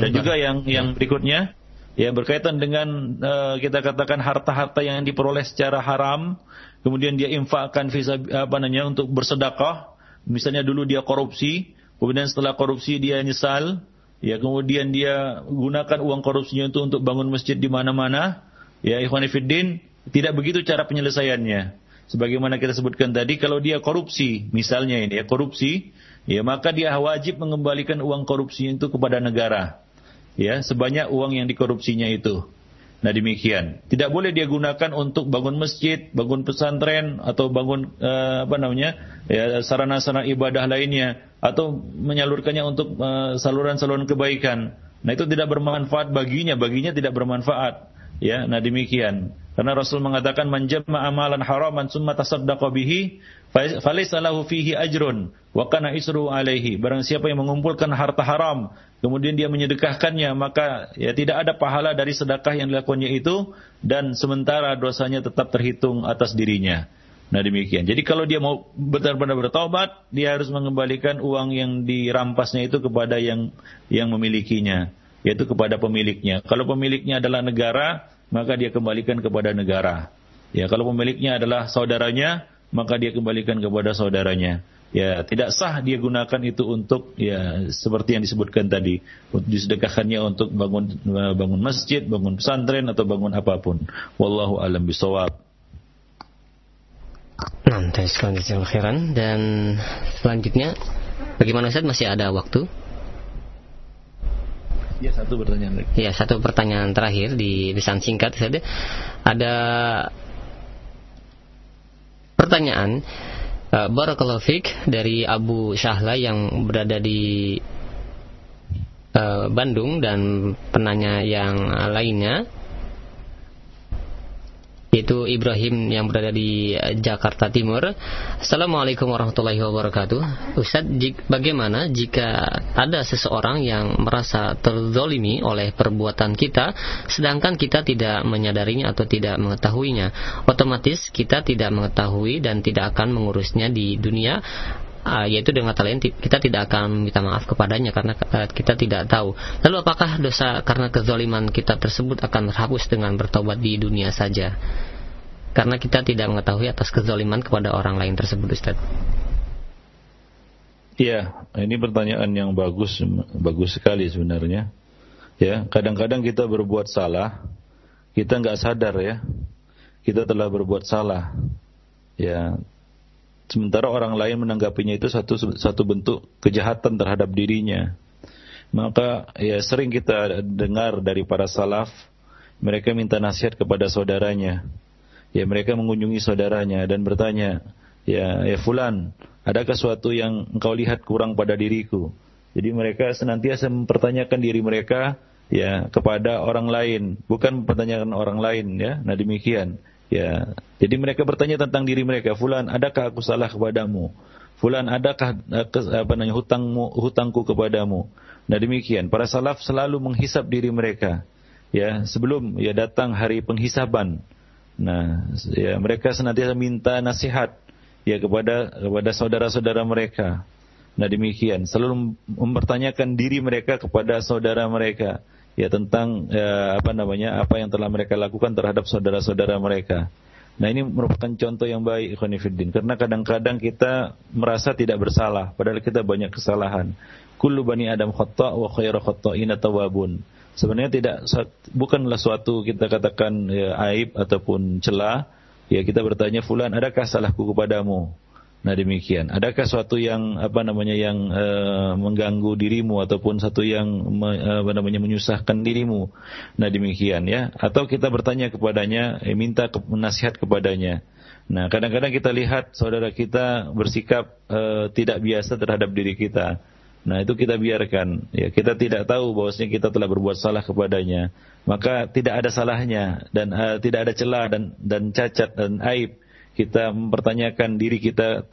dan juga yang yang berikutnya ya berkaitan dengan uh, kita katakan harta-harta yang diperoleh secara haram kemudian dia infakkan visa apa namanya untuk bersedekah Misalnya dulu dia korupsi, kemudian setelah korupsi dia nyesal, ya kemudian dia gunakan uang korupsinya itu untuk bangun masjid di mana-mana, ya ikhwan fillah tidak begitu cara penyelesaiannya. Sebagaimana kita sebutkan tadi, kalau dia korupsi, misalnya ini ya korupsi, ya maka dia wajib mengembalikan uang korupsi itu kepada negara, ya sebanyak uang yang dikorupsinya itu. Nah demikian. Tidak boleh dia gunakan untuk bangun masjid, bangun pesantren atau bangun uh, apa namanya ya sarana-sarana ibadah lainnya atau menyalurkannya untuk eh, saluran-saluran kebaikan. Nah itu tidak bermanfaat baginya, baginya tidak bermanfaat. Ya, nah demikian. Karena Rasul mengatakan manjama amalan haraman summa tasaddaqa bihi falaysa lahu fihi ajrun wa kana isru alaihi. Barang siapa yang mengumpulkan harta haram kemudian dia menyedekahkannya maka ya tidak ada pahala dari sedekah yang dilakukannya itu dan sementara dosanya tetap terhitung atas dirinya. Nah demikian. Jadi kalau dia mau benar-benar bertobat, dia harus mengembalikan uang yang dirampasnya itu kepada yang yang memilikinya, yaitu kepada pemiliknya. Kalau pemiliknya adalah negara, maka dia kembalikan kepada negara. Ya, kalau pemiliknya adalah saudaranya, maka dia kembalikan kepada saudaranya. Ya, tidak sah dia gunakan itu untuk ya seperti yang disebutkan tadi, disedekahkannya untuk bangun bangun masjid, bangun pesantren atau bangun apa pun. Wallahu alam bisawab. Nah, akhiran dan selanjutnya bagaimana Ustaz masih ada waktu? Ya satu pertanyaan lagi. Ya satu pertanyaan terakhir di pesan singkat saja. Ada pertanyaan uh, dari Abu Syahla yang berada di uh, Bandung dan penanya yang lainnya yaitu Ibrahim yang berada di eh, Jakarta Timur. Assalamualaikum warahmatullahi wabarakatuh. Ustaz, bagaimana jika ada seseorang yang merasa terzolimi oleh perbuatan kita, sedangkan kita tidak menyadarinya atau tidak mengetahuinya? Otomatis kita tidak mengetahui dan tidak akan mengurusnya di dunia uh, yaitu dengan kata lain kita tidak akan minta maaf kepadanya karena uh, kita tidak tahu. Lalu apakah dosa karena kezaliman kita tersebut akan terhapus dengan bertobat di dunia saja? Karena kita tidak mengetahui atas kezaliman kepada orang lain tersebut, Ustaz. Iya, ini pertanyaan yang bagus, bagus sekali sebenarnya. Ya, kadang-kadang kita berbuat salah, kita nggak sadar ya, kita telah berbuat salah. Ya, sementara orang lain menanggapinya itu satu satu bentuk kejahatan terhadap dirinya. Maka ya sering kita dengar dari para salaf mereka minta nasihat kepada saudaranya. Ya mereka mengunjungi saudaranya dan bertanya, ya ya fulan, adakah sesuatu yang engkau lihat kurang pada diriku? Jadi mereka senantiasa mempertanyakan diri mereka ya kepada orang lain, bukan mempertanyakan orang lain ya. Nah demikian. Ya, jadi mereka bertanya tentang diri mereka, fulan, adakah aku salah kepadamu? Fulan, adakah apa namanya hutangmu hutangku kepadamu? Nah demikian, para salaf selalu menghisap diri mereka. Ya, sebelum ya datang hari penghisaban. Nah, ya mereka senantiasa minta nasihat ya kepada kepada saudara-saudara mereka. Nah demikian, selalu mempertanyakan diri mereka kepada saudara mereka ya tentang ya, apa namanya apa yang telah mereka lakukan terhadap saudara-saudara mereka. Nah ini merupakan contoh yang baik Ikhwanifiddin karena kadang-kadang kita merasa tidak bersalah padahal kita banyak kesalahan. Kullu bani Adam khata' wa khairu khata'ina tawabun. Sebenarnya tidak bukanlah suatu kita katakan ya, aib ataupun celah ya kita bertanya fulan adakah salahku kepadamu? Nah demikian. Adakah suatu yang apa namanya yang uh, mengganggu dirimu ataupun satu yang me, apa namanya menyusahkan dirimu? Nah demikian ya. Atau kita bertanya kepadanya, eh, minta ke, nasihat kepadanya. Nah kadang-kadang kita lihat saudara kita bersikap uh, tidak biasa terhadap diri kita. Nah itu kita biarkan. Ya kita tidak tahu bahwasanya kita telah berbuat salah kepadanya. Maka tidak ada salahnya dan uh, tidak ada celah dan dan cacat dan aib kita mempertanyakan diri kita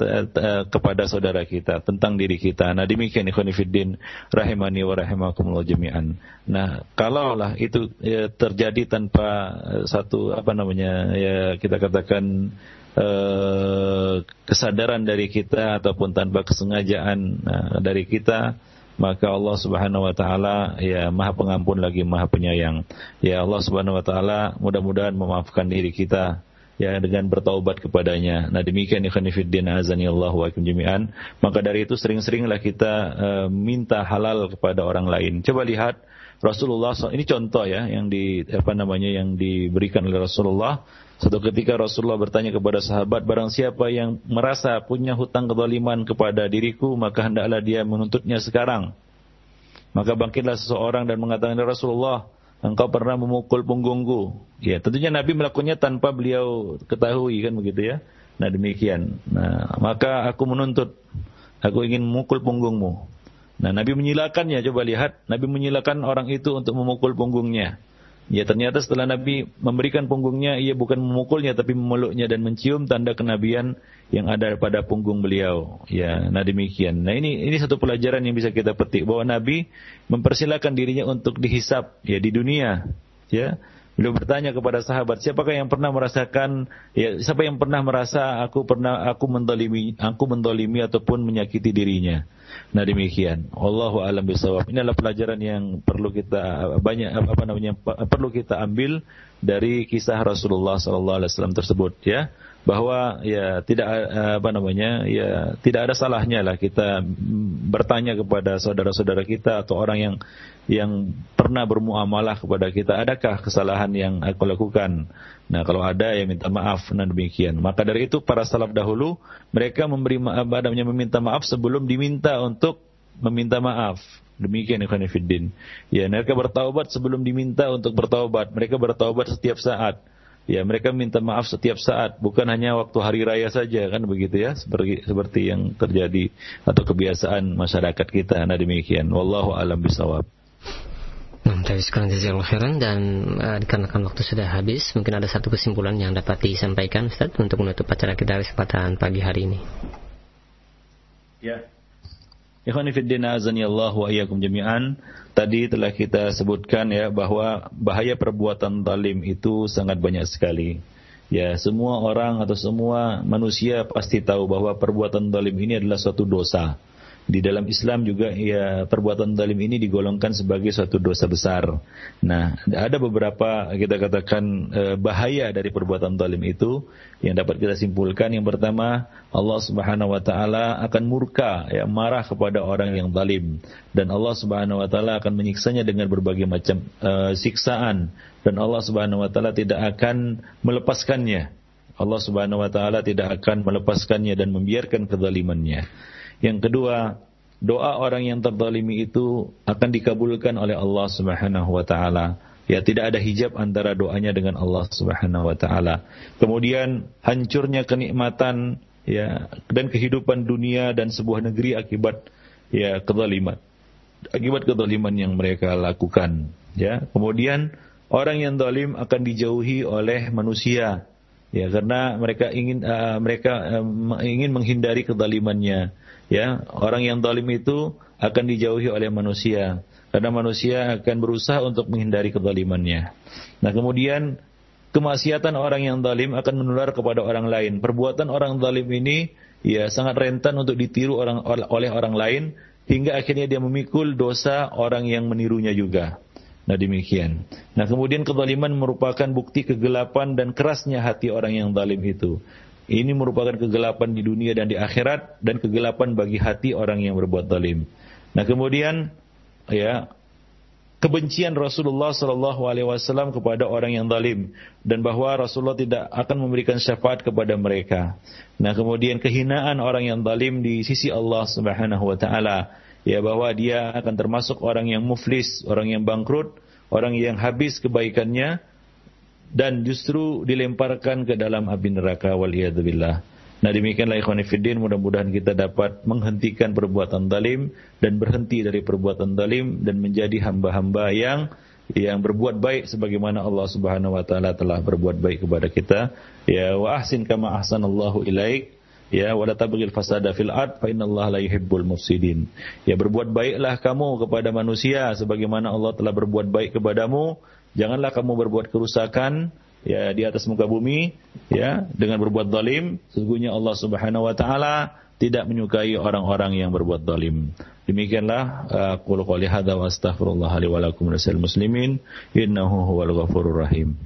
kepada saudara kita tentang diri kita. Nah demikian ikhwanifiddin rahimani wa rahimakumullah jami'an. Nah kalaulah itu ya, terjadi tanpa uh, satu apa namanya ya kita katakan uh, kesadaran dari kita ataupun tanpa kesengajaan uh, dari kita maka Allah Subhanahu wa taala ya Maha Pengampun lagi Maha Penyayang. Ya Allah Subhanahu wa taala mudah-mudahan memaafkan diri kita ya dengan bertaubat kepadanya. Nah demikian ikhwan fillah azani Allah wa jami'an. Maka dari itu sering-seringlah kita uh, minta halal kepada orang lain. Coba lihat Rasulullah ini contoh ya yang di apa namanya yang diberikan oleh Rasulullah. Satu ketika Rasulullah bertanya kepada sahabat, barang siapa yang merasa punya hutang kezaliman kepada diriku, maka hendaklah dia menuntutnya sekarang. Maka bangkitlah seseorang dan mengatakan, Rasulullah, engkau pernah memukul punggungku. Ya, tentunya Nabi melakukannya tanpa beliau ketahui kan begitu ya. Nah, demikian. Nah, maka aku menuntut aku ingin memukul punggungmu. Nah, Nabi menyilakannya, coba lihat, Nabi menyilakan orang itu untuk memukul punggungnya. Ya ternyata setelah Nabi memberikan punggungnya, ia bukan memukulnya tapi memeluknya dan mencium tanda kenabian yang ada pada punggung beliau. Ya, nah demikian. Nah ini ini satu pelajaran yang bisa kita petik bahwa Nabi mempersilahkan dirinya untuk dihisap ya di dunia. Ya, Beliau bertanya kepada sahabat, siapakah yang pernah merasakan, ya, siapa yang pernah merasa aku pernah aku mendolimi, aku mendolimi ataupun menyakiti dirinya. Nah demikian. Allahu alam bisawab. Ini adalah pelajaran yang perlu kita banyak apa namanya perlu kita ambil dari kisah Rasulullah sallallahu alaihi wasallam tersebut ya bahwa ya tidak apa namanya ya tidak ada salahnya lah kita bertanya kepada saudara-saudara kita atau orang yang yang pernah bermuamalah kepada kita adakah kesalahan yang aku lakukan nah kalau ada ya minta maaf nah demikian maka dari itu para salaf dahulu mereka memberi apa namanya meminta maaf sebelum diminta untuk meminta maaf Demikian ikhwan fiddin. Ya, mereka bertaubat sebelum diminta untuk bertaubat. Mereka bertaubat setiap saat. Ya, mereka minta maaf setiap saat, bukan hanya waktu hari raya saja kan begitu ya, seperti seperti yang terjadi atau kebiasaan masyarakat kita. Nah demikian. Wallahu alam bisawab. Nah, dari sekarang jazakallahu khairan dan uh, dikarenakan waktu sudah habis, mungkin ada satu kesimpulan yang dapat disampaikan Ustaz untuk menutup acara kita kesempatan pagi hari ini. Ya, Wa iyyakum jami'an. Tadi telah kita sebutkan ya bahwa bahaya perbuatan zalim itu sangat banyak sekali. Ya, semua orang atau semua manusia pasti tahu bahwa perbuatan zalim ini adalah suatu dosa di dalam Islam juga ya perbuatan zalim ini digolongkan sebagai suatu dosa besar. Nah, ada beberapa kita katakan eh, bahaya dari perbuatan zalim itu yang dapat kita simpulkan. Yang pertama, Allah Subhanahu wa taala akan murka ya marah kepada orang yang zalim dan Allah Subhanahu wa taala akan menyiksanya dengan berbagai macam uh, siksaan dan Allah Subhanahu wa taala tidak akan melepaskannya. Allah Subhanahu wa taala tidak akan melepaskannya dan membiarkan kezalimannya. Yang kedua, doa orang yang terzalimi itu akan dikabulkan oleh Allah Subhanahu wa taala. Ya, tidak ada hijab antara doanya dengan Allah Subhanahu wa taala. Kemudian hancurnya kenikmatan ya dan kehidupan dunia dan sebuah negeri akibat ya kezaliman. Akibat kezaliman yang mereka lakukan, ya. Kemudian orang yang zalim akan dijauhi oleh manusia ya karena mereka ingin uh, mereka uh, ingin menghindari kezalimannya ya orang yang zalim itu akan dijauhi oleh manusia karena manusia akan berusaha untuk menghindari kezalimannya nah kemudian kemaksiatan orang yang zalim akan menular kepada orang lain perbuatan orang zalim ini ya sangat rentan untuk ditiru orang oleh orang lain hingga akhirnya dia memikul dosa orang yang menirunya juga Nah demikian. Nah kemudian kezaliman merupakan bukti kegelapan dan kerasnya hati orang yang zalim itu. Ini merupakan kegelapan di dunia dan di akhirat dan kegelapan bagi hati orang yang berbuat zalim. Nah kemudian ya kebencian Rasulullah Shallallahu Alaihi Wasallam kepada orang yang zalim dan bahwa Rasulullah tidak akan memberikan syafaat kepada mereka. Nah kemudian kehinaan orang yang zalim di sisi Allah Subhanahu Wa Taala ya bahwa dia akan termasuk orang yang muflis, orang yang bangkrut, orang yang habis kebaikannya dan justru dilemparkan ke dalam api neraka waliyadzubillah. Nah demikianlah ikhwan fiddin mudah-mudahan kita dapat menghentikan perbuatan zalim dan berhenti dari perbuatan zalim dan menjadi hamba-hamba yang yang berbuat baik sebagaimana Allah Subhanahu wa taala telah berbuat baik kepada kita. Ya wa ahsin kama ahsanallahu ilaik ya wala tabghil fasada fil ard fa innallaha la yuhibbul mufsidin ya berbuat baiklah kamu kepada manusia sebagaimana Allah telah berbuat baik kepadamu janganlah kamu berbuat kerusakan ya di atas muka bumi ya dengan berbuat zalim sesungguhnya Allah Subhanahu wa taala tidak menyukai orang-orang yang berbuat zalim. Demikianlah aku qouli hadza wa astaghfirullah li wa lakum muslimin innahu huwal ghafurur rahim.